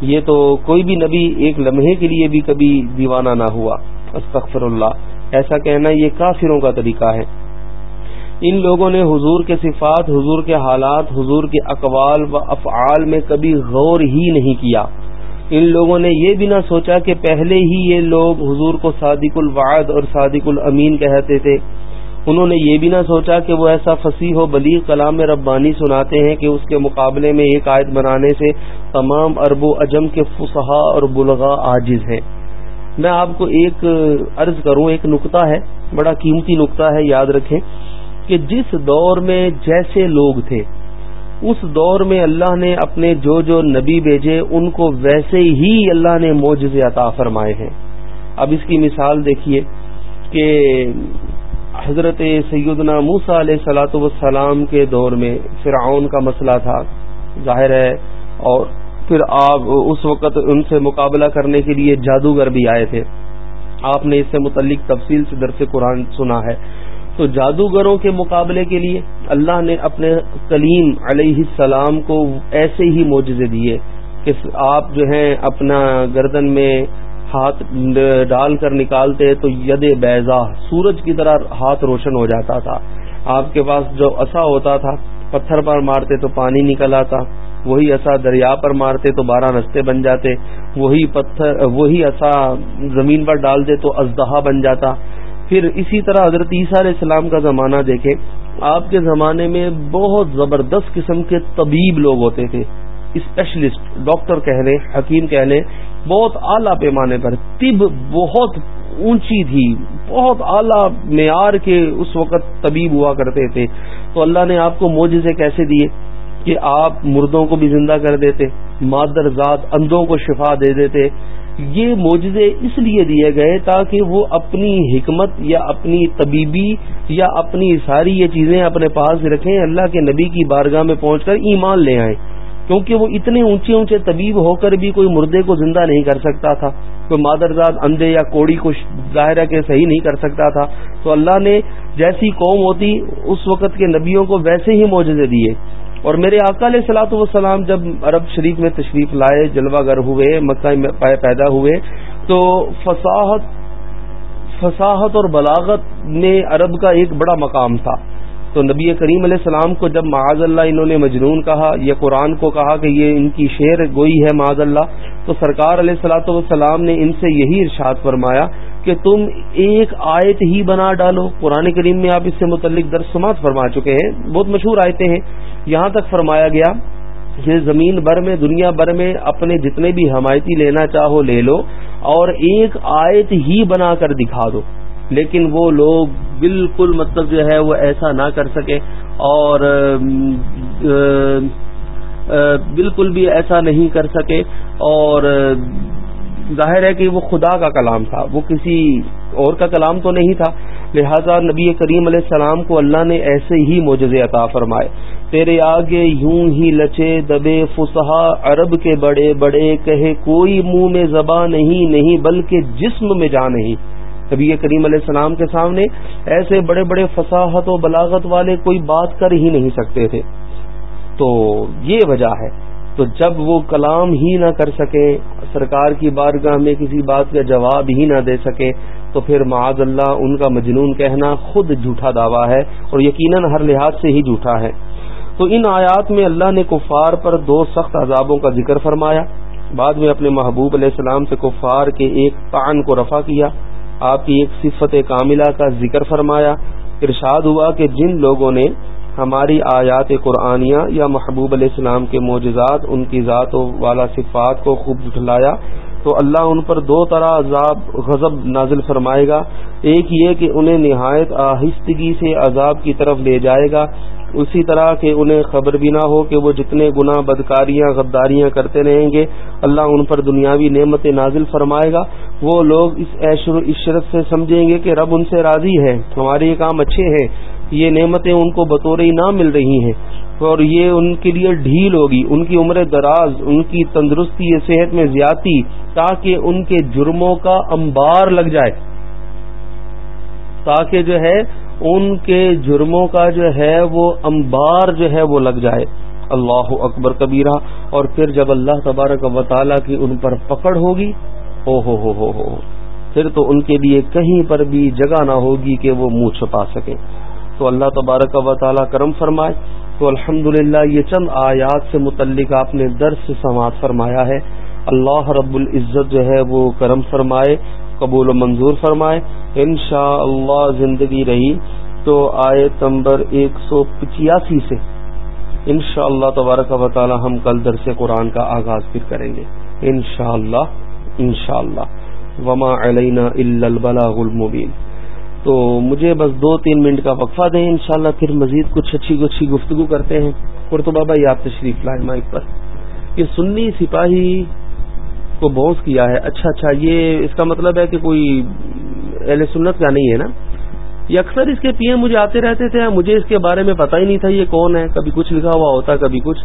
یہ تو کوئی بھی نبی ایک لمحے کے لیے بھی کبھی دیوانہ نہ ہوا۔ استغفر اللہ ایسا کہنا یہ کافروں کا طریقہ ہے۔ ان لوگوں نے حضور کے صفات، حضور کے حالات، حضور کے اقوال و افعال میں کبھی غور ہی نہیں کیا۔ ان لوگوں نے یہ بھی نہ سوچا کہ پہلے ہی یہ لوگ حضور کو صادق الوعد اور صادق الامین کہتے تھے۔ انہوں نے یہ بھی نہ سوچا کہ وہ ایسا فصیح و بلی کلام ربانی سناتے ہیں کہ اس کے مقابلے میں ایک آیت بنانے سے تمام ارب و اجم کے فسحا اور بلغا عاجز ہیں۔ میں آپ کو ایک عرض کروں، ایک نقطہ ہے، بڑا قیمتی نقطہ ہے، یاد رکھیں کہ جس دور میں جیسے لوگ تھے اس دور میں اللہ نے اپنے جو جو نبی بھیجے، ان کو ویسے ہی اللہ نے موجز عطا فرمائے ہیں۔ اب اس کی مثال دیکھیے کہ حضرت سیدنا موسا علیہ سلاۃ وسلام کے دور میں فرعون کا مسئلہ تھا، ظاہر ہے، اور پھر آپ اس وقت ان سے مقابلہ کرنے کے لیے جادوگر بھی آئے تھے۔ آپ نے اس سے متعلق تفصیل سے درس قرآن سنا ہے۔ تو جادوگروں کے مقابلے کے لیے اللہ نے اپنے کلیم علیہ السلام کو ایسے ہی معجزے دیے کہ آپ جو ہیں اپنا گردن میں ہاتھ ڈال کر نکالتے تو ید بیضا سورج کی طرح ہاتھ روشن ہو جاتا تھا۔ آپ کے پاس جو اصا ہوتا تھا، پتھر پر مارتے تو پانی نکل آتا، وہی اصا دریا پر مارتے تو بارہ رستے بن جاتے، وہی پتھر، وہی اصا زمین پر ڈالتے تو ازدہا بن جاتا۔ پھر اسی طرح حضرت عیسیٰ علیہ السلام کا زمانہ دیکھیں، آپ کے زمانے میں بہت زبردست قسم کے طبیب لوگ ہوتے تھے اسپیشلسٹ ڈاکٹر کہہ لیں، حکیم کہہ لیں، بہت اعلیٰ پیمانے پر، طب بہت اونچی تھی، بہت اعلیٰ معیار کے اس وقت طبیب ہوا کرتے تھے۔ تو اللہ نے آپ کو موجے کیسے دیے؟ کہ آپ مردوں کو بھی زندہ کر دیتے، مادر ذات اندھوں کو شفا دے دیتے یہ معجزے اس لیے دیے گئے تاکہ وہ اپنی حکمت یا اپنی طبیبی یا اپنی ساری یہ چیزیں اپنے پاس رکھیں، اللہ کے نبی کی بارگاہ میں پہنچ کر ایمان لے آئیں۔ کیونکہ وہ اتنے اونچے اونچے طبیب ہو کر بھی کوئی مردے کو زندہ نہیں کر سکتا تھا، کوئی مادرزاد اندھے یا کوڑی کو ظاہرہ کے صحیح نہیں کر سکتا تھا۔ تو اللہ نے جیسی قوم ہوتی، اس وقت کے نبیوں کو ویسے ہی معجزے دیے۔ اور میرے آقا علیہ سلاۃ والسلام جب عرب شریف میں تشریف لائے، جلوہ گر ہوئے، مکہ میں پیدا ہوئے، تو فصاحت فصاحت اور بلاغت میں عرب کا ایک بڑا مقام تھا۔ تو نبی کریم علیہ السلام کو جب معاذ اللہ انہوں نے مجنون کہا، یا قرآن کو کہا کہ یہ ان کی شعر گوئی ہے معاذ اللہ، تو سرکار علیہ السلاۃ والسلام نے ان سے یہی ارشاد فرمایا کہ تم ایک آیت ہی بنا ڈالو۔ قرآن کریم میں آپ اس سے متعلق درس سماعت فرما چکے ہیں، بہت مشہور آیتیں ہیں۔ یہاں تک فرمایا گیا کہ زمین بھر میں، دنیا بھر میں اپنے جتنے بھی حمایتی لینا چاہو لے لو اور ایک آیت ہی بنا کر دکھا دو۔ لیکن وہ لوگ بالکل مطلب جو ہے وہ ایسا نہ کر سکے اور بالکل بھی ایسا نہیں کر سکے۔ اور ظاہر ہے کہ وہ خدا کا کلام تھا۔ وہ کسی اور کا کلام تو نہیں تھا۔ لہذا نبی کریم علیہ السلام کو اللہ نے ایسے ہی موجز عطا فرمائے۔ تیرے آگے یوں ہی لچے دبے فسہا عرب کے بڑے بڑے کہے، کوئی منہ میں زباں نہیں نہیں بلکہ جسم میں جا نہیں۔ نبی کریم علیہ السلام کے سامنے ایسے بڑے بڑے فصاحت و بلاغت والے کوئی بات کر ہی نہیں سکتے تھے۔ تو یہ وجہ ہے۔ تو جب وہ کلام ہی نہ کر سکے، سرکار کی بارگاہ میں کسی بات کا جواب ہی نہ دے سکے، تو پھر معاذ اللہ ان کا مجنون کہنا خود جھوٹا دعویٰ ہے اور یقیناً ہر لحاظ سے ہی جھوٹا ہے۔ تو ان آیات میں اللہ نے کفار پر دو سخت عذابوں کا ذکر فرمایا۔ بعد میں اپنے محبوب علیہ السلام سے کفار کے ایک تان کو رفع کیا۔ آپ کی ایک صفت کاملہ کا ذکر فرمایا۔ ارشاد ہوا کہ جن لوگوں نے ہماری آیات قرآنیہ یا محبوب علیہ السلام کے معجزات، ان کی ذات والا صفات کو خوب جٹلایا تو اللہ ان پر دو طرح عذاب غضب نازل فرمائے گا۔ ایک یہ کہ انہیں نہایت آہستگی سے عذاب کی طرف لے جائے گا۔ اسی طرح کہ انہیں خبر بھی نہ ہو کہ وہ جتنے گناہ، بدکاریاں، غداریاں کرتے رہیں گے، اللہ ان پر دنیاوی نعمت نازل فرمائے گا۔ وہ لوگ اس عشر و عشرت سے سمجھیں گے کہ رب ان سے راضی ہے، ہمارے یہ کام اچھے ہیں، یہ نعمتیں ان کو بطور نہ مل رہی ہیں۔ اور یہ ان کے لیے ڈھیل ہوگی، ان کی عمر دراز، ان کی تندرستی صحت میں زیادتی، تاکہ ان کے جرموں کا انبار لگ جائے۔ تاکہ جو ہے ان کے جرموں کا جو ہے وہ انبار جو ہے وہ لگ جائے۔ اللہ اکبر کبیرہ۔ اور پھر جب اللہ تبارک و تعالیٰ کی ان پر پکڑ ہوگی، او ہو ہو ہو ہو۔ پھر تو ان کے لیے کہیں پر بھی جگہ نہ ہوگی کہ وہ منہ چھپا سکیں تو اللہ تبارک و تعالیٰ کرم فرمائے۔ تو الحمد یہ چند آیات سے متعلق آپ نے درس سے سماعت فرمایا ہے۔ اللہ رب العزت جو ہے وہ کرم فرمائے۔ قبول و منظور فرمائے۔ ان شاء اللہ زندگی رہی تو آئے نمبر ایک سو پچیاسی سے ان شاء اللہ تبارک و تعالی ہم کل درس قرآن کا آغاز پھر کریں گے۔ ان شاء اللہ ان شاء اللہ وما علینا البلاغ المبین۔ تو مجھے بس دو تین منٹ کا وقفہ دیں انشاءاللہ، پھر مزید کچھ اچھی اچھی گفتگو کرتے ہیں۔ قرطبہ بھائی، آپ تشریف لائے مائک پر۔ یہ سنی سپاہی کو بوس کیا ہے۔ اچھا اچھا یہ اس کا مطلب ہے کہ کوئی اہل سنت کا نہیں ہے نا؟ یہ اکثر اس کے پی ایم مجھے آتے رہتے تھے، مجھے اس کے بارے میں پتہ ہی نہیں تھا یہ کون ہے۔ کبھی کچھ لکھا ہوا ہوتا، کبھی کچھ۔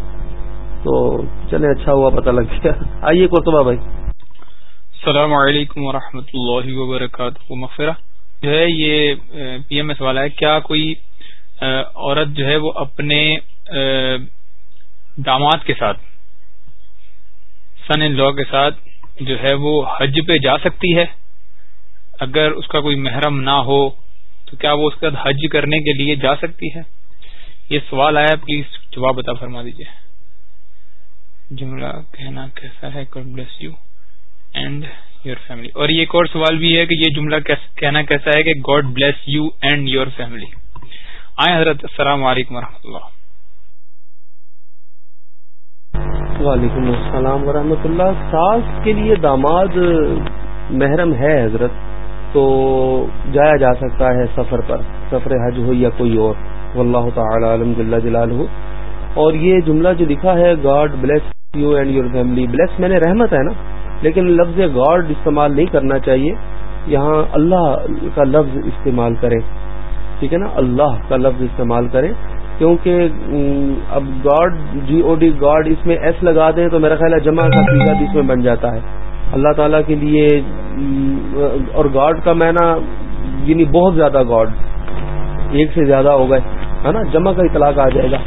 تو چلے اچھا ہوا پتہ لگ گیا۔ آئیے قرطبہ بھائی۔ السلام علیکم ورحمۃ اللہ وبرکاتہ۔ مغفرہ۔ جو ہے، یہ پی ایم میں سوال ہے کیا کوئی عورت جو ہے وہ اپنے داماد کے ساتھ سن ان لا کے ساتھ جو ہے وہ حج پہ جا سکتی ہے۔ اگر اس کا کوئی محرم نہ ہو، تو کیا وہ اس کے ساتھ حج کرنے کے لیے جا سکتی ہے؟ یہ سوال آیا، پلیز جواب بتا فرما دیجیے جملہ کہنا کیسا ہے؟ God bless you and your family اور یہ ایک اور سوال بھی ہے کہ یہ جملہ کہنا کیسا ہے کہ God bless you and your family آئے حضرت، السلام علیکم ورحمۃ اللہ۔ وعلیکم السلام ورحمۃ اللہ۔ ساس کے لیے داماد محرم ہے حضرت، تو جایا جا سکتا ہے سفر پر۔ سفر حج ہو یا کوئی اور۔ واللہ تعالی علم جل جلالہ۔ اور یہ جملہ جو لکھا ہے God bless you and your family bless میں نے رحمت ہے نا، لیکن لفظ گاڈ استعمال نہیں کرنا چاہیے۔ یہاں اللہ کا لفظ استعمال کریں۔ ٹھیک ہے نا؟ اللہ کا لفظ استعمال کریں۔ کیونکہ اب God G O D God اس میں ایس لگا دیں تو میرا خیال ہے جمع کا سیزا بھی اس میں بن جاتا ہے۔ اللہ تعالیٰ کے لیے اور گاڈ کا مینا یعنی بہت زیادہ گاڈ، ایک سے زیادہ ہو گئے، ہے نا؟ جمع کا اطلاق آ جائے گا۔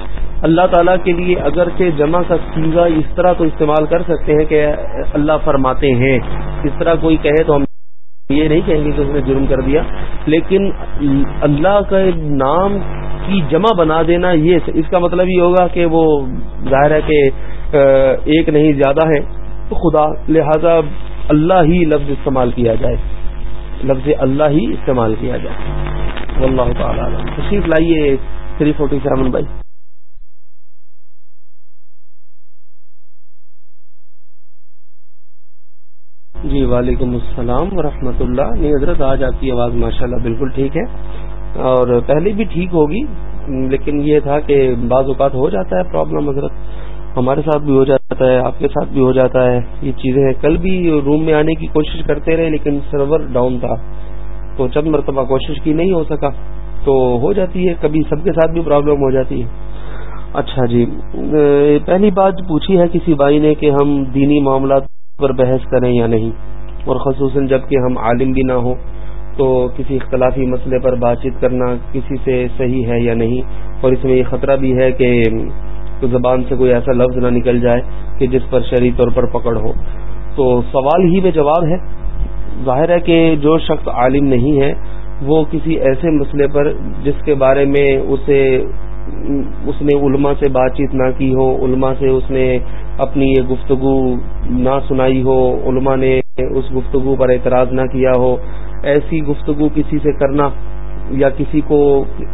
اللہ تعالیٰ کے لیے اگرچہ جمع کا سیگا اس طرح تو استعمال کر سکتے ہیں کہ اللہ فرماتے ہیں۔ اس طرح کوئی کہے تو ہم یہ نہیں کہیں گے کہ اس نے جرم کر دیا، لیکن اللہ کا نام کی جمع بنا دینا یہ اس کا مطلب یہ ہوگا کہ وہ ظاہر ہے کہ ایک نہیں، زیادہ ہے۔ تو خدا، لہذا اللہ ہی لفظ استعمال کیا جائے۔ لفظ اللہ ہی استعمال کیا جائے۔ واللہ تعالیٰ تشریف لائیے تھری فورٹی سیون بائی جی وعلیکم السلام ورحمۃ اللہ۔ نہیں حضرت آج آپ کی آواز ماشاء اللہ بالکل ٹھیک ہے اور پہلے بھی ٹھیک ہوگی، لیکن یہ تھا کہ بعض اوقات ہو جاتا ہے پرابلم حضرت ہمارے ساتھ بھی ہو جاتا ہے، آپ کے ساتھ بھی ہو جاتا ہے۔ یہ چیزیں کل بھی روم میں آنے کی کوشش کرتے رہے، لیکن سرور ڈاؤن تھا، تو چند مرتبہ کوشش کی نہیں ہو سکا۔ تو ہو جاتی ہے، کبھی سب کے ساتھ بھی پرابلم ہو جاتی ہے۔ اچھا جی پہلی بات پوچھی ہے کسی بھائی نے کہ ہم دینی معاملات پر بحث کریں یا نہیں اور خصوصاً جبکہ ہم عالم بھی نہ ہوں تو کسی اختلافی مسئلے پر بات چیت کرنا کسی سے صحیح ہے یا نہیں اور اس میں یہ خطرہ بھی ہے کہ زبان سے کوئی ایسا لفظ نہ نکل جائے کہ جس پر شرعی طور پر پکڑ ہو۔ تو سوال ہی میں جواب ہے۔ ظاہر ہے کہ جو شخص عالم نہیں ہے وہ کسی ایسے مسئلے پر جس کے بارے میں اسے اس نے علماء سے بات چیت نہ کی ہو، علماء سے اس نے اپنی یہ گفتگو نہ سنائی ہو، علماء نے اس گفتگو پر اعتراض نہ کیا ہو، ایسی گفتگو کسی سے کرنا یا کسی کو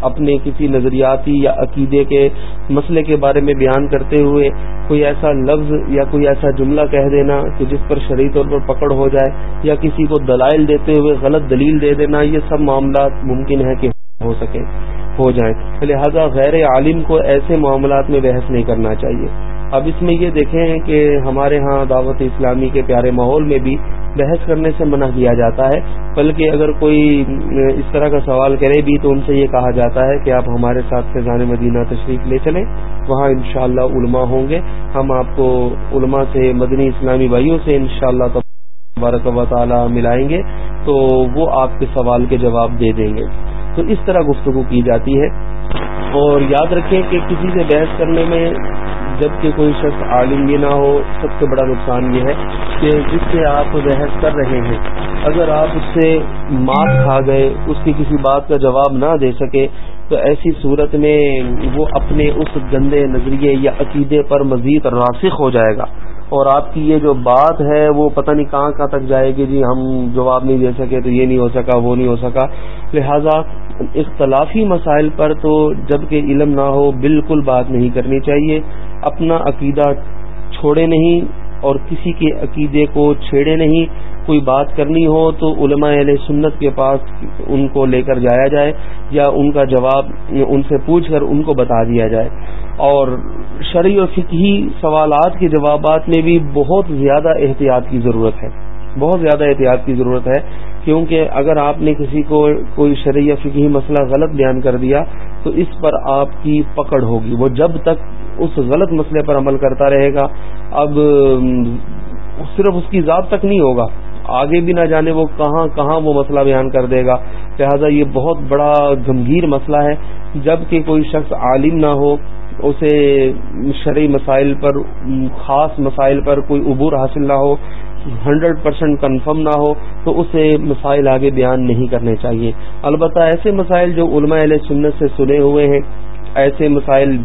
اپنے کسی نظریاتی یا عقیدے کے مسئلے کے بارے میں بیان کرتے ہوئے کوئی ایسا لفظ یا کوئی ایسا جملہ کہہ دینا کہ جس پر شرعی طور پر پکڑ ہو جائے یا کسی کو دلائل دیتے ہوئے غلط دلیل دے دینا، یہ سب معاملات ممکن ہے کہ ہو سکے، ہو جائیں۔ لہذا غیر عالم کو ایسے معاملات میں بحث نہیں کرنا چاہیے۔ اب اس میں یہ دیکھیں کہ ہمارے ہاں دعوت اسلامی کے پیارے ماحول میں بھی بحث کرنے سے منع کیا جاتا ہے۔ بلکہ اگر کوئی اس طرح کا سوال کرے بھی تو ان سے یہ کہا جاتا ہے کہ آپ ہمارے ساتھ فیضان مدینہ تشریف لے چلیں۔ وہاں انشاءاللہ علماء ہوں گے۔ ہم آپ کو علماء سے، مدنی اسلامی بھائیوں سے انشاءاللہ شاء تبارک و تعالی ملائیں گے۔ تو وہ آپ کے سوال کے جواب دے دیں گے۔ تو اس طرح گفتگو کی جاتی ہے۔ اور یاد رکھیں کہ کسی سے بحث کرنے میں جبکہ کوئی شخص عالم بھی نہ ہو، سب سے بڑا نقصان یہ ہے کہ جس سے آپ بحث کر رہے ہیں، اگر آپ اس سے مار کھا گئے، اس کی کسی بات کا جواب نہ دے سکے، تو ایسی صورت میں وہ اپنے اس گندے نظریے یا عقیدے پر مزید راسخ ہو جائے گا۔ اور آپ کی یہ جو بات ہے وہ پتہ نہیں کہاں کہاں تک جائے گی جی ہم جواب نہیں دے سکے تو یہ نہیں ہو سکا، وہ نہیں ہو سکا۔ لہذا اختلافی مسائل پر تو جبکہ علم نہ ہو بالکل بات نہیں کرنی چاہیے۔ اپنا عقیدہ چھوڑے نہیں اور کسی کے عقیدے کو چھیڑے نہیں۔ کوئی بات کرنی ہو تو علماء اہل سنت کے پاس ان کو لے کر جایا جائے یا ان کا جواب، ان سے پوچھ کر ان کو بتا دیا جائے۔ اور شرعی اور فقہی سوالات کے جوابات میں بھی بہت زیادہ احتیاط کی ضرورت ہے۔ بہت زیادہ احتیاط کی ضرورت ہے، کیونکہ اگر آپ نے کسی کو کوئی شرعی یا فقہی مسئلہ غلط بیان کر دیا، تو اس پر آپ کی پکڑ ہوگی۔ وہ جب تک اس غلط مسئلے پر عمل کرتا رہے گا، اب صرف اس کی ذات تک نہیں ہوگا۔ آگے بھی نہ جانے وہ کہاں کہاں وہ مسئلہ بیان کر دے گا۔ لہذا یہ بہت بڑا گمبھیر مسئلہ ہے۔ جبکہ کوئی شخص عالم نہ ہو اسے شرعی مسائل پر، خاص مسائل پر کوئی عبور حاصل نہ ہو، ہنڈریڈ پرسینٹ کنفرم نہ ہو، تو اسے مسائل آگے بیان نہیں کرنے چاہیے۔ البتہ ایسے مسائل جو علماء علیہ سنت سے سنے ہوئے ہیں، ایسے مسائل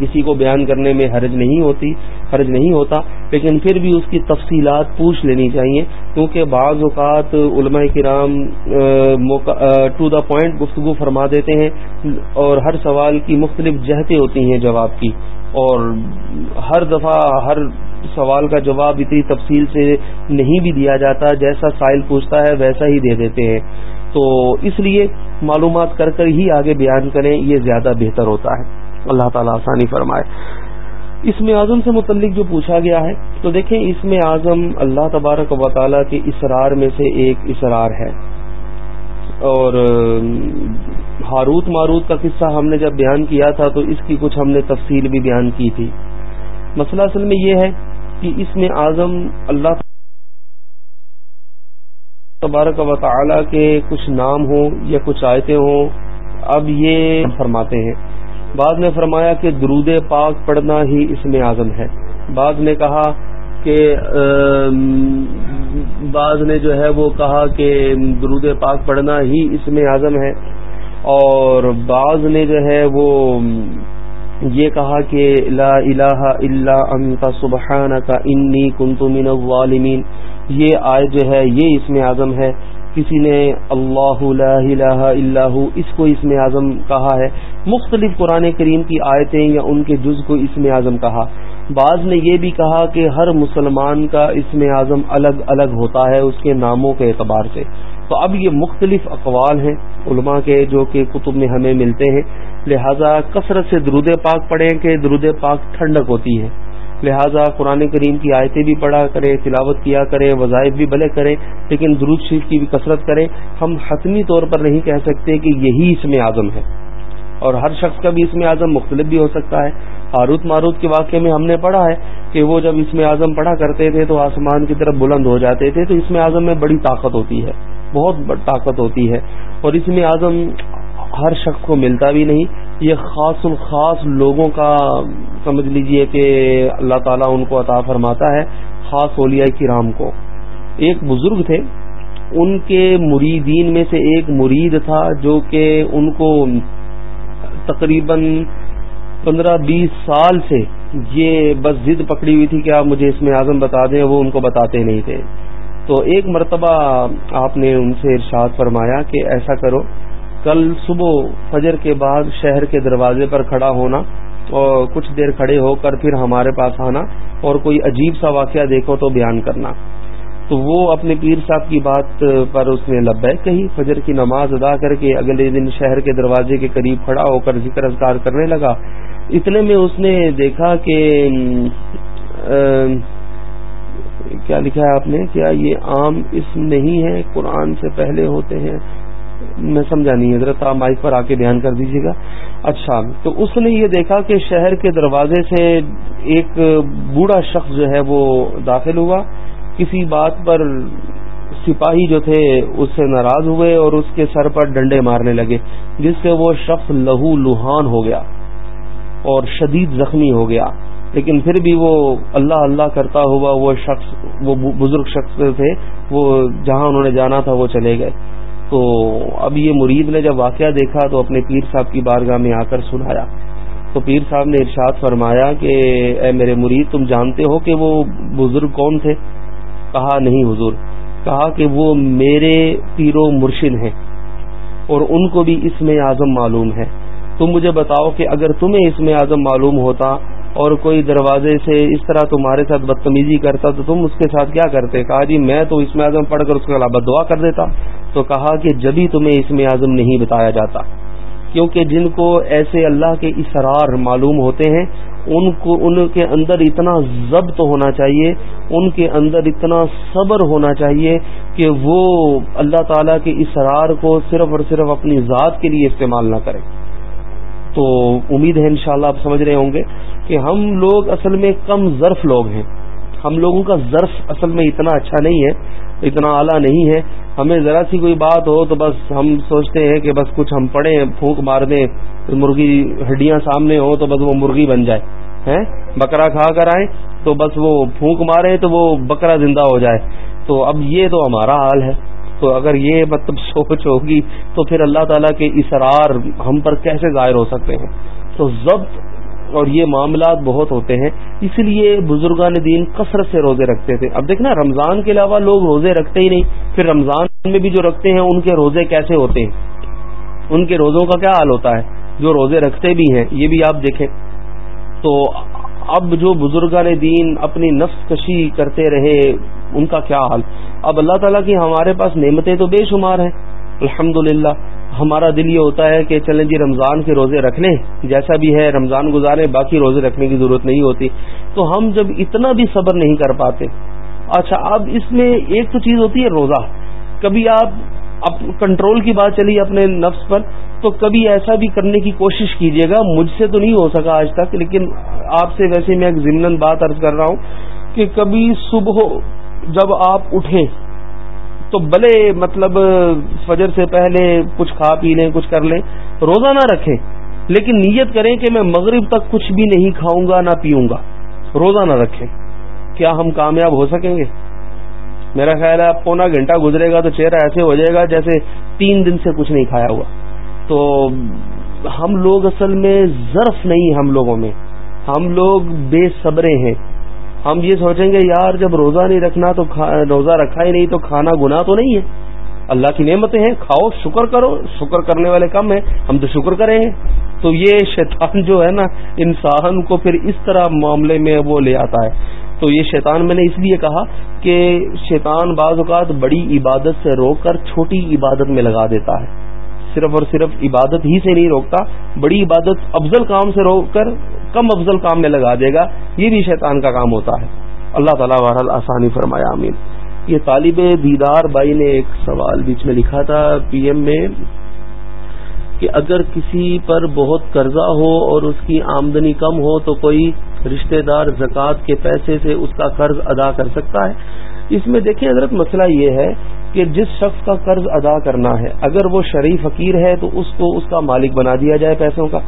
کسی کو بیان کرنے میں حرج نہیں ہوتی، حرج نہیں ہوتا، لیکن پھر بھی اس کی تفصیلات پوچھ لینی چاہیے، کیونکہ بعض اوقات علماء کرام ٹو دا پوائنٹ گفتگو فرما دیتے ہیں اور ہر سوال کی مختلف جہتیں ہوتی ہیں جواب کی، اور ہر دفعہ ہر سوال کا جواب اتنی تفصیل سے نہیں بھی دیا جاتا، جیسا سائل پوچھتا ہے ویسا ہی دے دیتے ہیں۔ تو اس لیے معلومات کر کر ہی آگے بیان کریں، یہ زیادہ بہتر ہوتا ہے۔ اللہ تعالیٰ آسانی فرمائے۔ اس میں اعظم سے متعلق جو پوچھا گیا ہے، تو دیکھیں اس میں اعظم اللہ تبارک و تعالیٰ کے اسرار میں سے ایک اسرار ہے۔ اور، ہاروت ماروت کا قصہ ہم نے جب بیان کیا تھا، تو اس کی کچھ ہم نے تفصیل بھی بیان کی تھی۔ مسئلہ اصل میں یہ ہے کہ اس میں اعظم اللہ تبارک و تعالی کے کچھ نام ہوں یا کچھ آیتیں ہوں، اب یہ فرماتے ہیں۔ بعض نے فرمایا کہ درود پاک پڑھنا ہی اس میں اعظم ہے۔ بعض نے کہا کہ بعض نے جو ہے وہ کہا کہ درود پاک پڑھنا ہی اس میں اعظم ہے۔ اور بعض نے جو ہے وہ یہ کہا کہ، لا الہ الا انت سبحانک، انی کنت من الظالمین۔ یہ آئے جو ہے یہ اس میں اعظم ہے۔ کسی نے اللہ لا الہ الا ہو، اس کو اس میں اعظم کہا ہے۔ مختلف قرآن کریم کی آیتیں یا ان کے جز کو اس میں اعظم کہا۔ بعض نے یہ بھی کہا کہ ہر مسلمان کا اس میں اعظم الگ الگ ہوتا ہے اس کے ناموں کے اعتبار سے۔ تو اب یہ مختلف اقوال ہیں علماء کے جو کہ کتب میں ہمیں ملتے ہیں۔ لہذا کثرت سے درود پاک پڑھیں کہ درود پاک ٹھنڈک ہوتی ہے۔ لہٰذا قرآن کریم کی آیتیں بھی پڑھا کریں، تلاوت کیا کریں، وظائف بھی بھلے کریں، لیکن درود شریف کی بھی کثرت کریں، ہم حتمی طور پر نہیں کہہ سکتے کہ یہی اس میں اعظم ہے۔ اور ہر شخص کا بھی اس میں اعظم مختلف بھی ہو سکتا ہے۔ ہاروت ماروت کے واقعے میں ہم نے پڑھا ہے کہ وہ جب اس میں اعظم پڑھا کرتے تھے تو آسمان کی طرف بلند ہو جاتے تھے، تو اس میں اعظم میں بڑی طاقت ہوتی ہے، بہت طاقت ہوتی ہے۔ اور اس میں اعظم ہر شخص کو ملتا بھی نہیں یہ خاص الخاص لوگوں کا سمجھ لیجیے کہ اللہ تعالیٰ ان کو عطا فرماتا ہے، خاص اولیاء کرام کو۔ ایک بزرگ تھے، ان کے مریدین میں سے ایک مرید تھا جو کہ ان کو تقریباً پندرہ بیس سال سے یہ بس ضد پکڑی ہوئی تھی کہ آپ مجھے اس میں اعظم بتا دیں، وہ ان کو بتاتے نہیں تھے۔ تو ایک مرتبہ آپ نے ان سے ارشاد فرمایا کہ ایسا کرو کل صبح فجر کے بعد شہر کے دروازے پر کھڑا ہونا اور کچھ دیر کھڑے ہو کر پھر ہمارے پاس آنا اور کوئی عجیب سا واقعہ دیکھو تو بیان کرنا۔ تو وہ اپنے پیر صاحب کی بات پر اس نے لبیک کہی۔ فجر کی نماز ادا کر کے اگلے دن شہر کے دروازے کے قریب کھڑا ہو کر ذکر اذکار کرنے لگا۔ اتنے میں اس نے دیکھا کہ کیا لکھا ہے آپ نے؟ کیا یہ عام اسم نہیں ہے؟ قرآن سے پہلے ہوتے ہیں۔ میں سمجھا نہیں حضرت آپ مائک پر آ کے بیان کر دیجیے گا۔ اچھا تو اس نے یہ دیکھا کہ شہر کے دروازے سے ایک بوڑھا شخص جو ہے وہ داخل ہوا۔ کسی بات پر سپاہی جو تھے اس سے ناراض ہوئے اور اس کے سر پر ڈنڈے مارنے لگے، جس سے وہ شخص لہو لوہان ہو گیا اور شدید زخمی ہو گیا۔ لیکن پھر بھی وہ اللہ اللہ کرتا ہوا وہ شخص، وہ بزرگ شخص تھے، وہ جہاں انہوں نے جانا تھا وہ چلے گئے۔ تو اب یہ مرید نے جب واقعہ دیکھا تو اپنے پیر صاحب کی بارگاہ میں آ کر سنایا۔ تو پیر صاحب نے ارشاد فرمایا کہ اے میرے مرید، تم جانتے ہو کہ وہ بزرگ کون تھے؟ کہا، نہیں حضور۔ کہا کہ وہ میرے پیر و مرشد ہیں اور ان کو بھی اس میں اعظم معلوم ہے۔ تم مجھے بتاؤ کہ اگر تمہیں اس میں اعظم معلوم ہوتا اور کوئی دروازے سے اس طرح تمہارے ساتھ بدتمیزی کرتا تو تم اس کے ساتھ کیا کرتے؟ کہا جی میں تو اس میں اعظم پڑھ کر اس کے علاوہ دعا کر دیتا۔ تو کہا کہ جبھی تمہیں اس میں اعظم نہیں بتایا جاتا، کیونکہ جن کو ایسے اللہ کے اسرار معلوم ہوتے ہیں، ان کو، ان کے اندر اتنا ضبط ہونا چاہیے، ان کے اندر اتنا صبر ہونا چاہیے کہ وہ اللہ تعالی کے اسرار کو صرف اور صرف اپنی ذات کے لیے استعمال نہ کریں تو امید ہے انشاءاللہ آپ سمجھ رہے ہوں گے کہ ہم لوگ اصل میں کم ظرف لوگ ہیں۔ ہم لوگوں کا ظرف اصل میں اتنا اچھا نہیں ہے، اتنا اعلیٰ نہیں ہے ہمیں ذرا سی کوئی بات ہو تو بس ہم سوچتے ہیں کہ بس کچھ ہم پڑھیں، پھونک مار دیں مرغی ہڈیاں سامنے ہوں تو بس وہ مرغی بن جائے بکرا کھا کر آئے تو بس وہ پھونک مارے تو وہ بکرا زندہ ہو جائے۔ تو اب یہ تو ہمارا حال ہے۔ تو اگر یہ مطلب سوچ ہوگی تو پھر اللہ تعالیٰ کے اسرار ہم پر کیسے ظاہر ہو سکتے ہیں؟ تو ضبط اور یہ معاملات بہت ہوتے ہیں۔ اس لیے بزرگان دین کثرت سے روزے رکھتے تھے۔ اب دیکھنا، رمضان کے علاوہ لوگ روزے رکھتے ہی نہیں۔ پھر رمضان میں بھی جو رکھتے ہیں، ان کے روزے کیسے ہوتے ہیں؟ ان کے روزوں کا کیا حال ہوتا ہے؟ جو روزے رکھتے بھی ہیں، یہ بھی آپ دیکھیں۔ تو اب جو بزرگان دین اپنی نفس کشی کرتے رہے، ان کا کیا حال؟ اب اللہ تعالیٰ کی ہمارے پاس نعمتیں تو بے شمار ہیں۔ الحمد ہمارا دل یہ ہوتا ہے کہ چلیں جی رمضان کے روزے رکھ لیں۔ جیسا بھی ہے، رمضان گزارے باقی روزے رکھنے کی ضرورت نہیں ہوتی۔ تو ہم جب اتنا بھی صبر نہیں کر پاتے اچھا اب اس میں ایک تو چیز ہوتی ہے روزہ۔ کبھی آپ کنٹرول کی بات چلی اپنے نفس پر، تو کبھی ایسا بھی کرنے کی کوشش کیجیے گا۔ مجھ سے تو نہیں ہو سکا آج تک، لیکن آپ سے ویسے میں ایک ضمن بات ارض کر رہا ہوں کہ کبھی صبح جب آپ اٹھیں، تو بلے مطلب فجر سے پہلے کچھ کھا پی لیں، کچھ کر لیں، روزہ نہ رکھیں۔ لیکن نیت کریں کہ میں مغرب تک کچھ بھی نہیں کھاؤں گا، نہ پیوں گا۔ روزہ نہ رکھیں۔ کیا ہم کامیاب ہو سکیں گے؟ میرا خیال ہے پونا گھنٹہ گزرے گا تو چہرہ ایسے ہو جائے گا جیسے تین دن سے کچھ نہیں کھایا ہوا۔ تو ہم لوگ اصل میں ظرف نہیں ہم لوگوں میں۔ ہم لوگ بے صبرے ہیں۔ ہم یہ سوچیں گے، یار جب روزہ نہیں رکھنا تو روزہ رکھا ہی نہیں تو کھانا گنا تو نہیں ہے۔ اللہ کی نعمتیں ہیں، کھاؤ، شکر کرو۔ شکر کرنے والے کم ہیں، ہم تو شکر کریں گے۔ تو یہ شیطان جو ہے نا، انسان کو پھر اس طرح معاملے میں وہ لے آتا ہے۔ تو یہ شیطان میں نے اس لیے کہا کہ شیطان بعض اوقات بڑی عبادت سے روک کر چھوٹی عبادت میں لگا دیتا ہے۔ صرف اور صرف عبادت ہی سے نہیں روکتا، بڑی عبادت افضل کام سے روک کر کم افضل کام میں لگا دے گا، یہ بھی شیطان کا کام ہوتا ہے۔ اللہ تعالیٰ بہرحال آسانی فرمایا امین یہ طالب دیدار بھائی نے ایک سوال بیچ میں لکھا تھا پی ایم میں کہ اگر کسی پر بہت قرضہ ہو اور اس کی آمدنی کم ہو تو کوئی رشتہ دار زکوٰۃ کے پیسے سے اس کا قرض ادا کر سکتا ہے۔ اس میں دیکھیں حضرت، مسئلہ یہ ہے کہ جس شخص کا قرض ادا کرنا ہے، اگر وہ شریف فقیر ہے تو اس کو اس کا مالک بنا دیا جائے پیسوں کا۔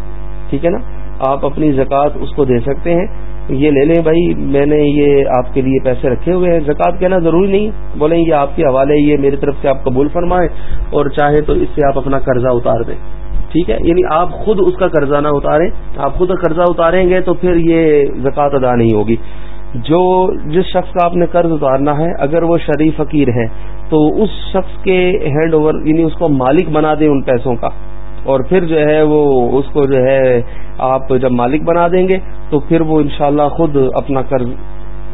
ٹھیک ہے نا؟ آپ اپنی زکوٰۃ اس کو دے سکتے ہیں۔ یہ لے لیں بھائی، میں نے یہ آپ کے لیے پیسے رکھے ہوئے ہیں۔ زکوٰۃ کہنا ضروری نہیں۔ بولیں، یہ آپ کے حوالے، یہ میری طرف سے آپ قبول فرمائیں اور چاہے تو اس سے آپ اپنا قرضہ اتار دیں۔ ٹھیک ہے؟ یعنی آپ خود اس کا قرضہ نہ اتاریں۔ آپ خود قرضہ اتاریں گے تو پھر یہ زکوٰۃ ادا نہیں ہوگی۔ جو جس شخص کا آپ نے قرض اتارنا ہے، اگر وہ شریف فقیر ہے، تو اس شخص کے ہینڈ اوور یعنی اس کو مالک بنا دیں ان پیسوں کا۔ اور پھر جو ہے وہ اس کو جو ہے آپ جب مالک بنا دیں گے، تو پھر وہ انشاءاللہ خود اپنا قرض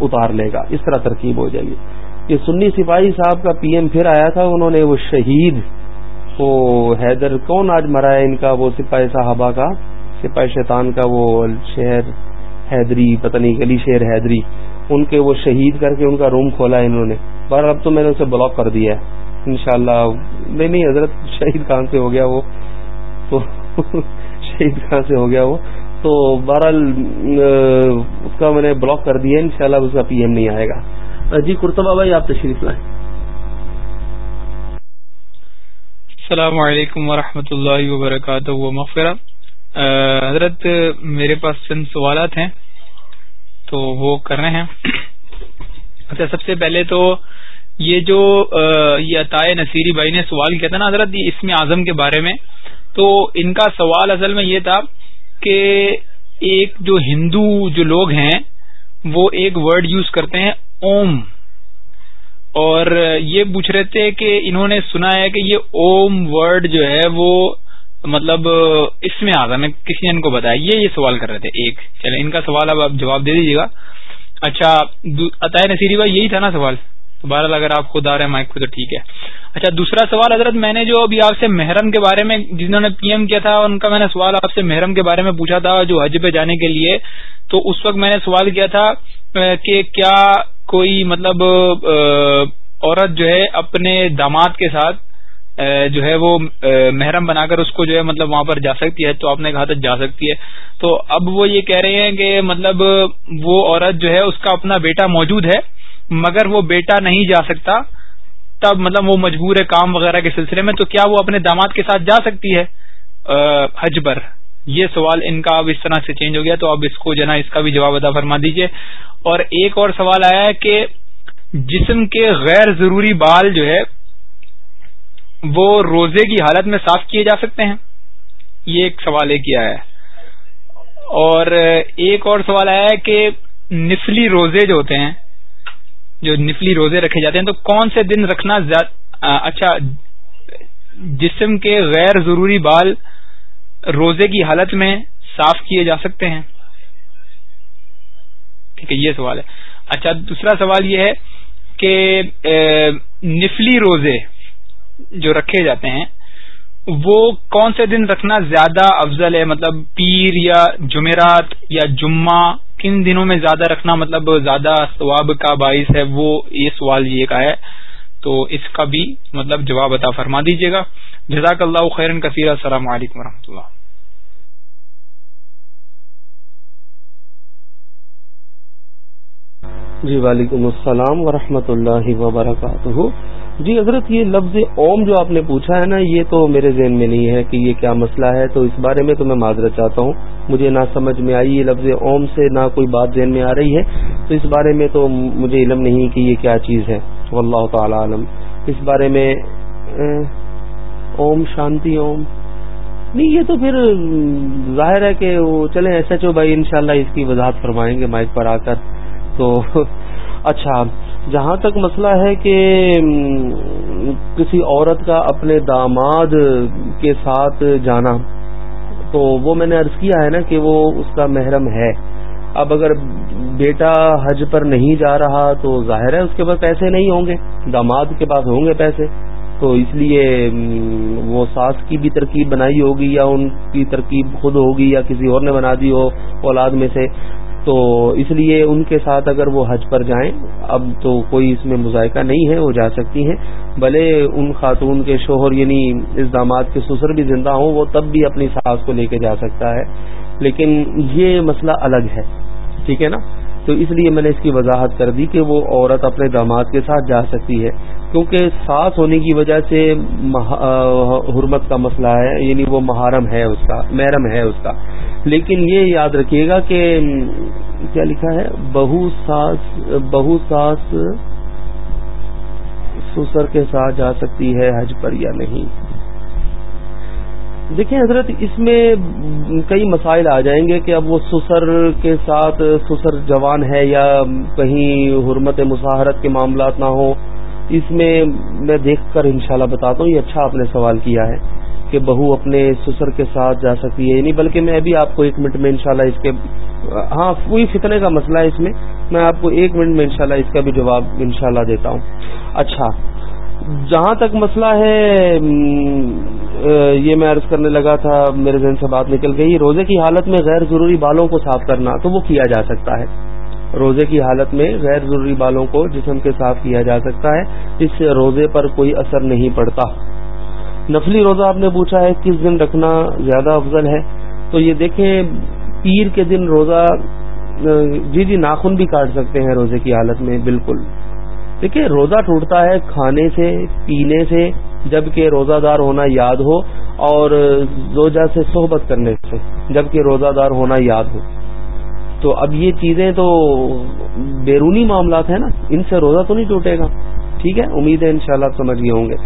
اتار لے گا۔ اس طرح ترکیب ہو جائے گی۔ یہ سنی سپاہی صاحب کا پی ایم پھر آیا تھا، انہوں نے وہ شہید وہ حیدر، کون آج مرا ہے ان کا، وہ سپاہی صاحبہ کا، سپاہی شیطان کا، وہ شہر حیدری، پتہ نہیں گلی شہر حیدری۔ ان کے وہ شہید کر کے ان کا روم کھولا ہے انہوں نے۔ بار اب تو میں نے اسے بلاک کر دیا ہے۔ انشاءاللہ، نہیں نہیں، حضرت شہید کہاں سے ہو گیا وہ؟ تو شہید کہاں سے ہو گیا وہ؟ تو بہرحال اس کا میں نے بلاک کر دیا ان شاء اللہ اس کا پی ایم نہیں آئے گا۔ جی کرتبہ بھائی، آپ تشریف لائیں۔ السلام علیکم ورحمۃ اللہ وبرکاتہ مغفرہ حضرت میرے پاس چند سوالات ہیں، تو وہ کر رہے ہیں۔ اچھا سب سے پہلے تو یہ جو یہ عطائے نصیری بھائی نے سوال کیا تھا نا حضرت اس میں اعظم کے بارے میں، تو ان کا سوال اصل میں یہ تھا کہ ایک جو ہندو جو لوگ ہیں، وہ ایک ورڈ یوز کرتے ہیں اوم۔ اور یہ پوچھ رہے تھے کہ انہوں نے سنا ہے کہ یہ اوم ورڈ جو ہے وہ مطلب اس میں آزم ہے۔ کسی نے ان کو بتایا۔ یہ یہ سوال کر رہے تھے۔ ایک چلے ان کا سوال اب آپ جواب دے دیجیے گا۔ اچھا عطائے نصیری بھائی، یہی تھا نا سوال؟ بہرحال اگر آپ خود آ رہے ہیں مائک پہ تو ٹھیک ہے۔ اچھا دوسرا سوال، حضرت، میں نے جو ابھی آپ سے محرم کے بارے میں، جنہوں نے پی ایم کیا تھا، ان کا میں نے سوال آپ سے محرم کے بارے میں پوچھا تھا جو حج پہ جانے کے لیے۔ تو اس وقت میں نے سوال کیا تھا کہ کیا کوئی مطلب عورت جو ہے اپنے داماد کے ساتھ جو ہے وہ محرم بنا کر اس کو جو ہے مطلب وہاں پر جا سکتی ہے، تو آپ نے کہا تھا جا سکتی ہے۔ تو اب وہ یہ کہہ رہے ہیں کہ مطلب وہ عورت جو ہے اس کا اپنا بیٹا موجود ہے، مگر وہ بیٹا نہیں جا سکتا۔ تب مطلب وہ مجبور ہے کام وغیرہ کے سلسلے میں، تو کیا وہ اپنے داماد کے ساتھ جا سکتی ہے؟ حج پر۔ یہ سوال ان کا اب اس طرح سے چینج ہو گیا، تو اب اس کو جو نا، اس کا بھی جواب ادا فرما دیجیے۔ اور ایک اور سوال آیا ہے کہ جسم کے غیر ضروری بال جو ہے، وہ روزے کی حالت میں صاف کیے جا سکتے ہیں؟ یہ ایک سوال ایک کیا ہے۔ اور ایک اور سوال آیا ہے کہ نفلی روزے جو ہوتے ہیں، جو نفلی روزے رکھے جاتے ہیں، تو کون سے دن رکھنا اچھا جسم کے غیر ضروری بال روزے کی حالت میں صاف کیے جا سکتے ہیں؟ ٹھیک ہے یہ سوال ہے۔ اچھا دوسرا سوال یہ ہے کہ نفلی روزے جو رکھے جاتے ہیں، وہ کون سے دن رکھنا زیادہ افضل ہے؟ مطلب پیر یا جمعرات یا جمعہ، کن دنوں میں زیادہ رکھنا مطلب زیادہ ثواب کا باعث ہے؟ وہ یہ سوال یہ کا ہے۔ تو اس کا بھی مطلب جواب عطا فرما دیجیے گا۔ جزاک اللہ خیرن کثیر السلام علیکم و اللہ۔ جی وعلیکم السلام ورحمۃ اللہ وبرکاتہ۔ جی حضرت، یہ لفظ اوم جو آپ نے پوچھا ہے نا، یہ تو میرے ذہن میں نہیں ہے کہ یہ کیا مسئلہ ہے، تو اس بارے میں تو میں معذرت چاہتا ہوں۔ مجھے نہ سمجھ میں آئی یہ لفظ اوم سے، نہ کوئی بات ذہن میں آ رہی ہے۔ تو اس بارے میں تو مجھے علم نہیں کہ یہ کیا چیز ہے۔ واللہ تعالی عالم۔ اس بارے میں اوم، شانتی اوم۔ نہیں، یہ تو پھر ظاہر ہے کہ وہ چلیں، ایس ایچ او بھائی انشاءاللہ اس کی وضاحت فرمائیں گے مائک پر آ کر۔ تو اچھا جہاں تک مسئلہ ہے کہ کسی عورت کا اپنے داماد کے ساتھ جانا، تو وہ میں نے عرض کیا ہے نا کہ وہ اس کا محرم ہے۔ اب اگر بیٹا حج پر نہیں جا رہا تو ظاہر ہے اس کے پاس پیسے نہیں ہوں گے، داماد کے پاس ہوں گے پیسے۔ تو اس لیے وہ ساس کی بھی ترکیب بنائی ہوگی یا ان کی ترکیب خود ہوگی یا کسی اور نے بنا دی ہو اولاد میں سے۔ تو اس لیے ان کے ساتھ اگر وہ حج پر جائیں، اب تو کوئی اس میں مذائقہ نہیں ہے، وہ جا سکتی ہیں۔ بھلے ان خاتون کے شوہر یعنی اس داماد کے سسر بھی زندہ ہوں، وہ تب بھی اپنی ساس کو لے کے جا سکتا ہے۔ لیکن یہ مسئلہ الگ ہے، ٹھیک ہے نا؟ تو اس لیے میں نے اس کی وضاحت کر دی کہ وہ عورت اپنے داماد کے ساتھ جا سکتی ہے، کیونکہ ساس ہونے کی وجہ سے حرمت کا مسئلہ ہے یعنی وہ محرم ہے اس کا، محرم ہے اس کا۔ لیکن یہ یاد رکھیے گا کہ کیا لکھا ہے؟ بہو ساس بہو ساس سسر کے ساتھ جا سکتی ہے حج پر یا نہیں۔ دیکھیں حضرت، اس میں کئی مسائل آ جائیں گے کہ اب وہ سسر کے ساتھ، سسر جوان ہے یا کہیں حرمت مساحرت کے معاملات نہ ہوں، اس میں میں دیکھ کر انشاءاللہ بتاتا ہوں، یہ اچھا آپ نے سوال کیا ہے کہ بہو اپنے سسر کے ساتھ جا سکتی ہے نہیں، بلکہ میں ابھی آپ کو ایک منٹ میں انشاءاللہ اس کے ہاں کوئی فتنے کا مسئلہ ہے اس میں میں آپ کو ایک منٹ میں انشاءاللہ اس کا بھی جواب انشاءاللہ دیتا ہوں۔ اچھا جہاں تک مسئلہ ہے یہ میں عرض کرنے لگا تھا، میرے ذہن سے بات نکل گئی، روزے کی حالت میں غیر ضروری بالوں کو صاف کرنا تو وہ کیا جا سکتا ہے؟ روزے کی حالت میں غیر ضروری بالوں کو جسم کے صاف کیا جا سکتا ہے، اس سے روزے پر کوئی اثر نہیں پڑتا۔ نفلی روزہ آپ نے پوچھا ہے، کس دن رکھنا زیادہ افضل ہے؟ تو یہ دیکھیں، پیر کے دن روزہ جی جی ناخن بھی کاٹ سکتے ہیں روزے کی حالت میں، بالکل۔ دیکھیں روزہ ٹوٹتا ہے کھانے سے، پینے سے، جبکہ روزہ دار ہونا یاد ہو اور زوجہ سے صحبت کرنے سے، جبکہ روزہ دار ہونا یاد ہو۔ تو اب یہ چیزیں تو بیرونی معاملات ہیں نا، ان سے روزہ تو نہیں ٹوٹے گا۔ ٹھیک ہے، امید ہے انشاءاللہ شاء سمجھ گئے ہوں گے۔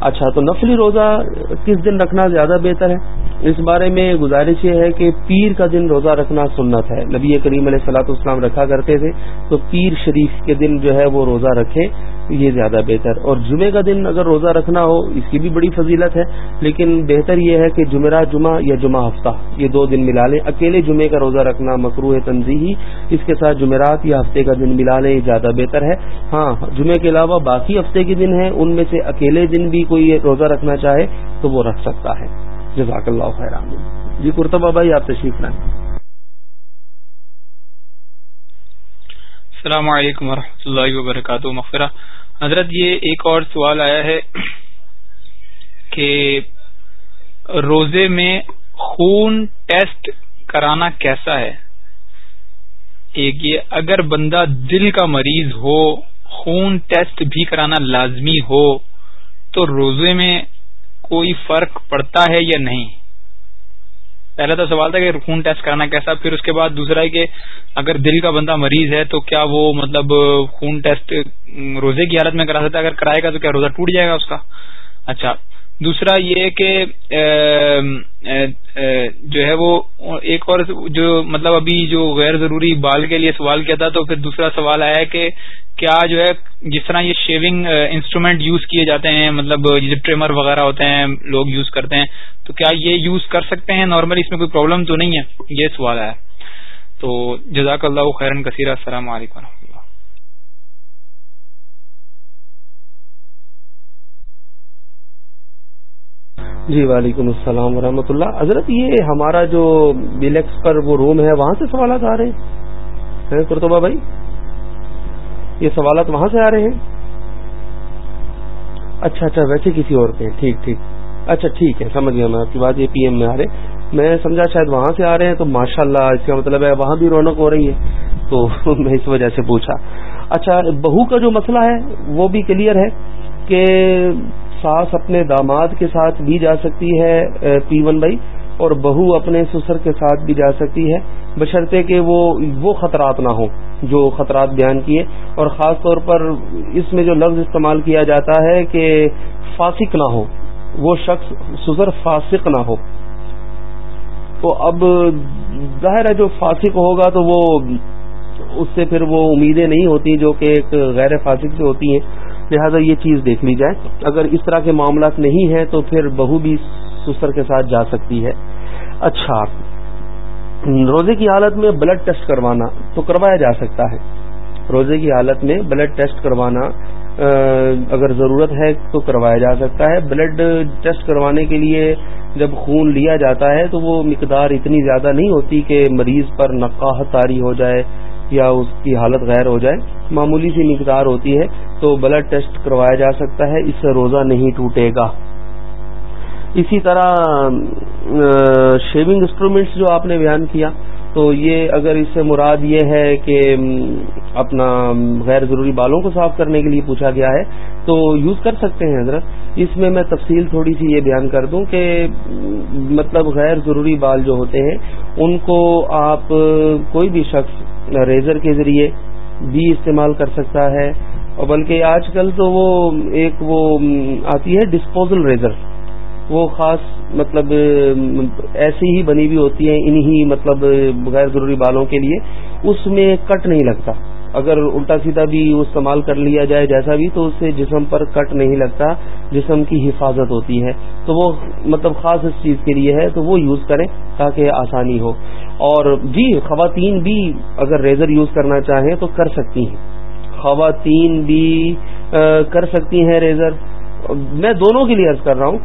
اچھا تو نفلی روزہ کس دن رکھنا زیادہ بہتر ہے؟ اس بارے میں گزارش یہ ہے کہ پیر کا دن روزہ رکھنا سنت ہے۔ نبی کریم علیہ صلاح اسلام رکھا کرتے تھے، تو پیر شریف کے دن جو ہے وہ روزہ رکھے یہ زیادہ بہتر۔ اور جمعے کا دن اگر روزہ رکھنا ہو، اس کی بھی بڑی فضیلت ہے، لیکن بہتر یہ ہے کہ جمعرہ، جمعہ یا جمعہ ہفتہ، یہ دو دن ملا لیں۔ اکیلے جمعے کا روزہ رکھنا مکرو تنظیحی اس کے ساتھ جمعرات یا ہفتے کا دن ملا لیں، یہ زیادہ بہتر ہے۔ ہاں جمعے کے علاوہ باقی ہفتے کے دن ہیں، ان میں سے اکیلے دن بھی کوئی روزہ رکھنا چاہے تو وہ رکھ سکتا ہے۔ جزاک اللہ خیر جی کرتبہ بھائی، آپ تشریف لائیں۔ السلام علیکم ورحمۃ اللہ وبرکاتہ، مغفرہ۔ حضرت، یہ ایک اور سوال آیا ہے کہ روزے میں خون ٹیسٹ کرانا کیسا ہے؟ ایک، یہ اگر بندہ دل کا مریض ہو، خون ٹیسٹ بھی کرانا لازمی ہو، تو روزے میں کوئی فرق پڑتا ہے یا نہیں؟ پہلا تو سوال تھا کہ خون ٹیسٹ کرانا کیسا، پھر اس کے بعد دوسرا ہے کہ اگر دل کا بندہ مریض ہے تو کیا وہ مطلب خون ٹیسٹ روزے کی حالت میں کرا سکتا ہے؟ اگر کرائے گا تو کیا روزہ ٹوٹ جائے گا اس کا؟ اچھا دوسرا یہ کہ جو ہے وہ ایک اور جو مطلب ابھی جو غیر ضروری بال کے لیے سوال کیا تھا، تو پھر دوسرا سوال آیا کہ کیا جو ہے جس طرح یہ شیونگ انسٹرومینٹ یوز کیے جاتے ہیں مطلب جیسے ٹریمر وغیرہ ہوتے ہیں، لوگ یوز کرتے ہیں، تو کیا یہ یوز کر سکتے ہیں؟ نارملی اس میں کوئی پرابلم تو نہیں ہے؟ یہ سوال ہے تو جزاک اللہ خیرن کثیر السلام علیکم و اللہ جی وعلیکم السلام ورحمۃ اللہ۔ حضرت، یہ ہمارا جو بلیکس پر وہ روم ہے، وہاں سے سوالات آ رہے ہیں؟ کرتبہ بھائی؟ یہ سوالات وہاں سے آ رہے ہیں؟ اچھا اچھا ویسے کسی اور کے ٹھیک ٹھیک۔ اچھا ٹھیک ہے، سمجھ گیا میں، آپ کی بات یہ پی ایم میں آ رہے میں سمجھا شاید وہاں سے آ رہے ہیں، تو ماشاء اللہ اس کا مطلب ہے وہاں بھی رونق ہو رہی ہے۔ تو میں اس وجہ سے پوچھا۔ اچھا بہو کا جو مسئلہ ہے، وہ بھی کلیئر ہے کہ ساس اپنے داماد کے ساتھ بھی جا سکتی ہے پی ون بھائی، اور بہو اپنے سسر کے ساتھ بھی جا سکتی ہے، بشرطے کہ وہ وہ خطرات نہ ہوں، جو خطرات بیان کیے۔ اور خاص طور پر اس میں جو لفظ استعمال کیا جاتا ہے کہ فاسق نہ ہو، وہ شخص، سسر فاسق نہ ہو۔ تو اب ظاہر ہے جو فاسق ہوگا تو وہ، اس سے پھر وہ امیدیں نہیں ہوتی جو کہ ایک غیر فاسق سے ہوتی ہیں۔ لہذا یہ چیز دیکھ لی جائے۔ اگر اس طرح کے معاملات نہیں ہیں تو پھر بہو بھی سسر کے ساتھ جا سکتی ہے۔ اچھا روزے کی حالت میں بلڈ ٹیسٹ کروانا تو کروایا جا سکتا ہے۔ روزے کی حالت میں بلڈ ٹیسٹ کروانا اگر ضرورت ہے تو کروایا جا سکتا ہے۔ بلڈ ٹیسٹ کروانے کے لیے جب خون لیا جاتا ہے تو وہ مقدار اتنی زیادہ نہیں ہوتی کہ مریض پر نقاہت تاری ہو جائے۔ یا اس کی حالت غیر ہو جائے، معمولی سی مقدار ہوتی ہے تو بلڈ ٹیسٹ کروایا جا سکتا ہے، اس سے روزہ نہیں ٹوٹے گا۔ اسی طرح شیونگ انسٹرومینٹس جو آپ نے بیان کیا، تو یہ اگر اس سے مراد یہ ہے کہ اپنا غیر ضروری بالوں کو صاف کرنے کے لیے پوچھا گیا ہے، تو یوز کر سکتے ہیں حضرت۔ اس میں میں تفصیل تھوڑی سی یہ بیان کر دوں کہ مطلب غیر ضروری بال جو ہوتے ہیں، ان کو آپ، کوئی بھی شخص ریزر کے ذریعے بھی استعمال کر سکتا ہے اور بلکہ آج کل تو وہ ایک وہ آتی ہے ڈسپوزل ریزر وہ خاص مطلب ایسی ہی بنی ہوئی ہوتی ہے انہی مطلب غیر ضروری بالوں کے لیے، اس میں کٹ نہیں لگتا۔ اگر الٹا سیدھا بھی استعمال کر لیا جائے جیسا بھی، تو اس سے جسم پر کٹ نہیں لگتا، جسم کی حفاظت ہوتی ہے۔ تو وہ مطلب خاص اس چیز کے لیے ہے، تو وہ یوز کریں تاکہ آسانی ہو۔ اور جی خواتین بھی اگر ریزر یوز کرنا چاہیں تو کر سکتی ہیں۔ خواتین بھی کر سکتی ہیں ریزر میں دونوں کے لیے عرض کر رہا ہوں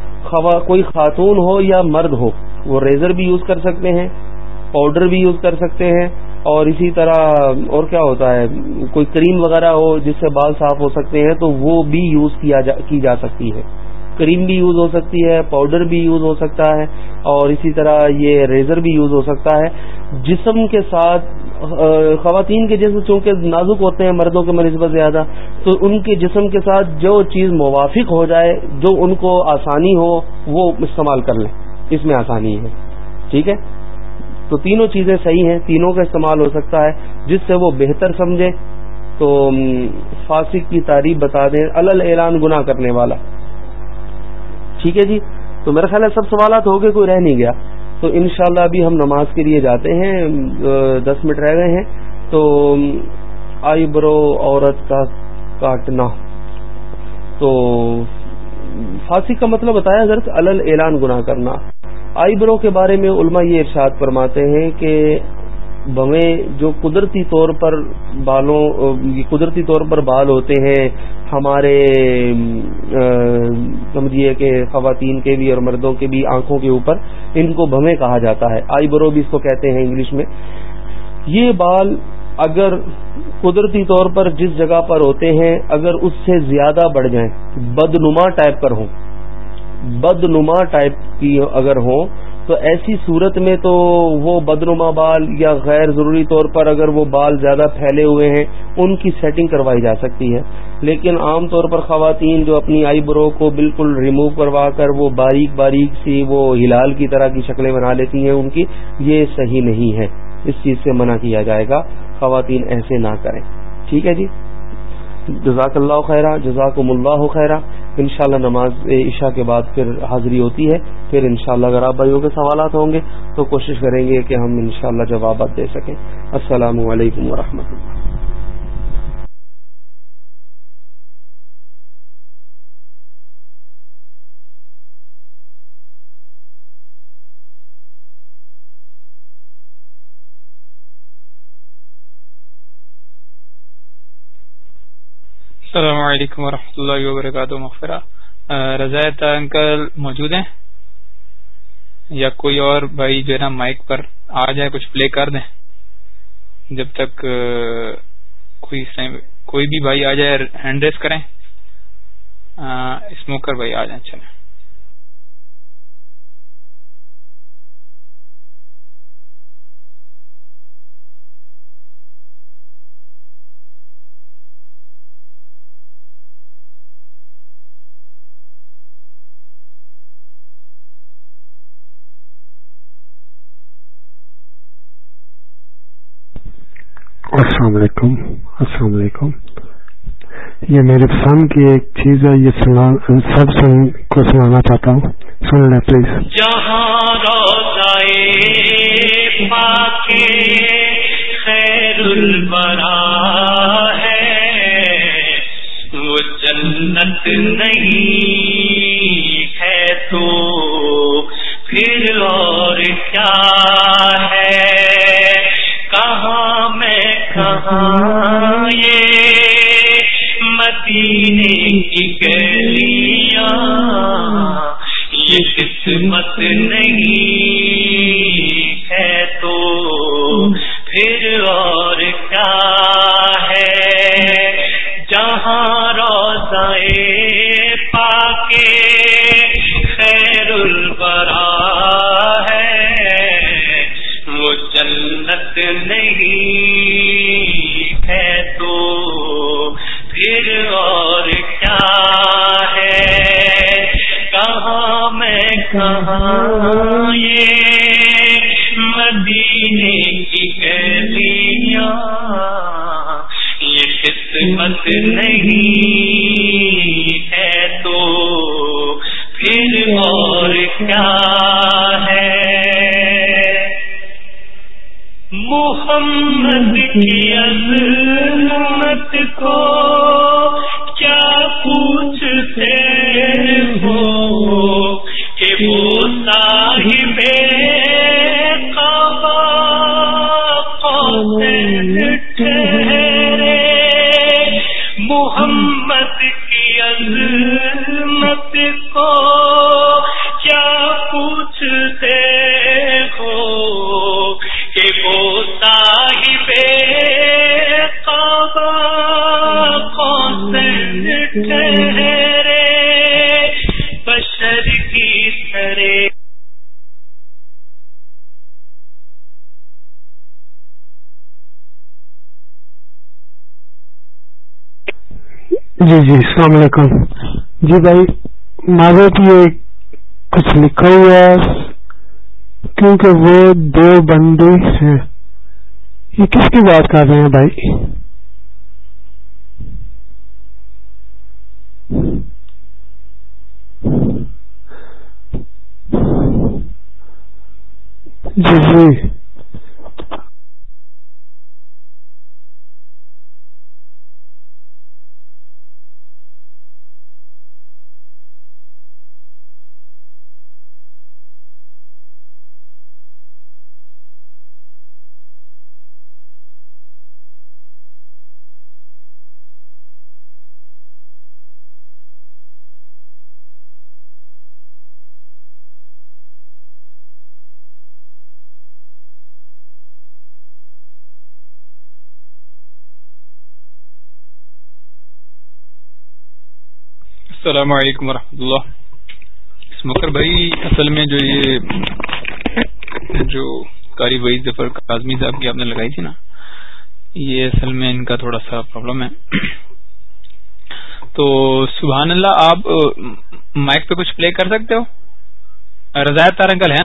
کوئی خاتون ہو یا مرد ہو، وہ ریزر بھی یوز کر سکتے ہیں پاؤڈر بھی یوز کر سکتے ہیں۔ اور اسی طرح اور کیا ہوتا ہے، کوئی کریم وغیرہ ہو جس سے بال صاف ہو سکتے ہیں تو وہ بھی یوز کی جا سکتی ہے۔ کریم بھی یوز ہو سکتی ہے پاؤڈر بھی یوز ہو سکتا ہے اور اسی طرح یہ ریزر بھی یوز ہو سکتا ہے۔ جسم کے ساتھ خواتین کے جسم، چونکہ نازک ہوتے ہیں مردوں کے منسبت زیادہ، تو ان کے جسم کے ساتھ جو چیز موافق ہو جائے، جو ان کو آسانی ہو، وہ استعمال کر لیں۔ اس میں آسانی ہے۔ ٹھیک ہے؟ تو تینوں چیزیں صحیح ہیں، تینوں کا استعمال ہو سکتا ہے، جس سے وہ بہتر سمجھے۔ تو فاسق کی تعریف بتا دیں الل اعلان گنا کرنے والا۔ ٹھیک ہے جی؟ تو میرا خیال ہے سب سوالات ہو گئے، کوئی رہ نہیں گیا۔ تو انشاءاللہ ابھی ہم نماز کے لیے جاتے ہیں دس منٹ رہ گئے ہیں۔ تو آئی برو عورت کا کاٹنا۔ تو فاسق کا مطلب بتایا ضرور الل اعلان گناہ کرنا۔ آئی برو کے بارے میں علماء یہ ارشاد فرماتے ہیں کہ بویں جو قدرتی طور پر بالوں قدرتی طور پر بال ہوتے ہیں، ہمارے سمجھیے کہ خواتین کے بھی اور مردوں کے بھی آنکھوں کے اوپر ان کو بھویں کہا جاتا ہے۔ آئی برو بھی اس کو کہتے ہیں انگلش میں۔ یہ بال اگر قدرتی طور پر جس جگہ پر ہوتے ہیں، اگر اس سے زیادہ بڑھ جائیں، بدنما ٹائپ پر ہوں۔ بدنما ٹائپ کی اگر ہوں، تو ایسی صورت میں تو وہ بدنما بال یا غیر ضروری طور پر اگر وہ بال زیادہ پھیلے ہوئے ہیں، ان کی سیٹنگ کروائی جا سکتی ہے۔ لیکن عام طور پر خواتین جو اپنی آئی برو کو بالکل ریموو کروا کر وہ باریک باریک سی وہ ہلال کی طرح کی شکلیں بنا لیتی ہیں، ان کی یہ صحیح نہیں ہے۔ اس چیز سے منع کیا جائے گا۔ خواتین ایسے نہ کریں۔ ٹھیک ہے جی؟ جزاک اللہ خیرہ جزاکم اللہ خیرہ۔ انشاءاللہ نماز عشاء کے بعد پھر حاضری ہوتی ہے۔ پھر انشاءاللہ اگر آپ بھائیوں کے سوالات ہوں گے تو کوشش کریں گے کہ ہم انشاءاللہ جوابات دے سکیں۔ السلام علیکم ورحمۃ اللہ۔ السلام علیکم ورحمۃ اللہ وبرکاتہ، مغفرہ۔ رضایت انکل موجود ہیں؟ یا کوئی اور بھائی جو ہے نا مائک پر آ جائے، کچھ پلے کر دیں؟ جب تک کوئی کوئی بھی بھائی آ جائے، ہینڈ ریس کریں۔ اسموکر بھائی آ جائیں، چلیں۔ السلام علیکم السلام علیکم۔ یہ میرے پسند کی ایک چیز ہے، یہ سب سن کو سنانا چاہتا ہوں۔ سن لیں پلیز۔ جہاں خیر البرا ہے، وہ جنت نہیں ہے تو پھر اور کیا ہے؟ یہ مدینے کی گلیاں یہ قسمت نہیں ہے تو پھر آ محمد کی عظمت کو السلام علیکم۔ جی بھائی معذرت یہ کچھ لکھا ہوا ہے، کیونکہ وہ دو بندے ہیں۔ یہ کس کی بات کر رہے ہیں بھائی جی جی السلام علیکم ورحمۃ اللہ اسمکر بھائی، اصل میں جو یہ جو کاری وعید ظفر کاظمی صاحب کی آپ نے لگائی تھی نا، یہ اصل میں ان کا تھوڑا سا پرابلم ہے۔ تو سبحان اللہ، آپ مائک پہ کچھ پلے کر سکتے ہو؟ رضایت تارنکل ہے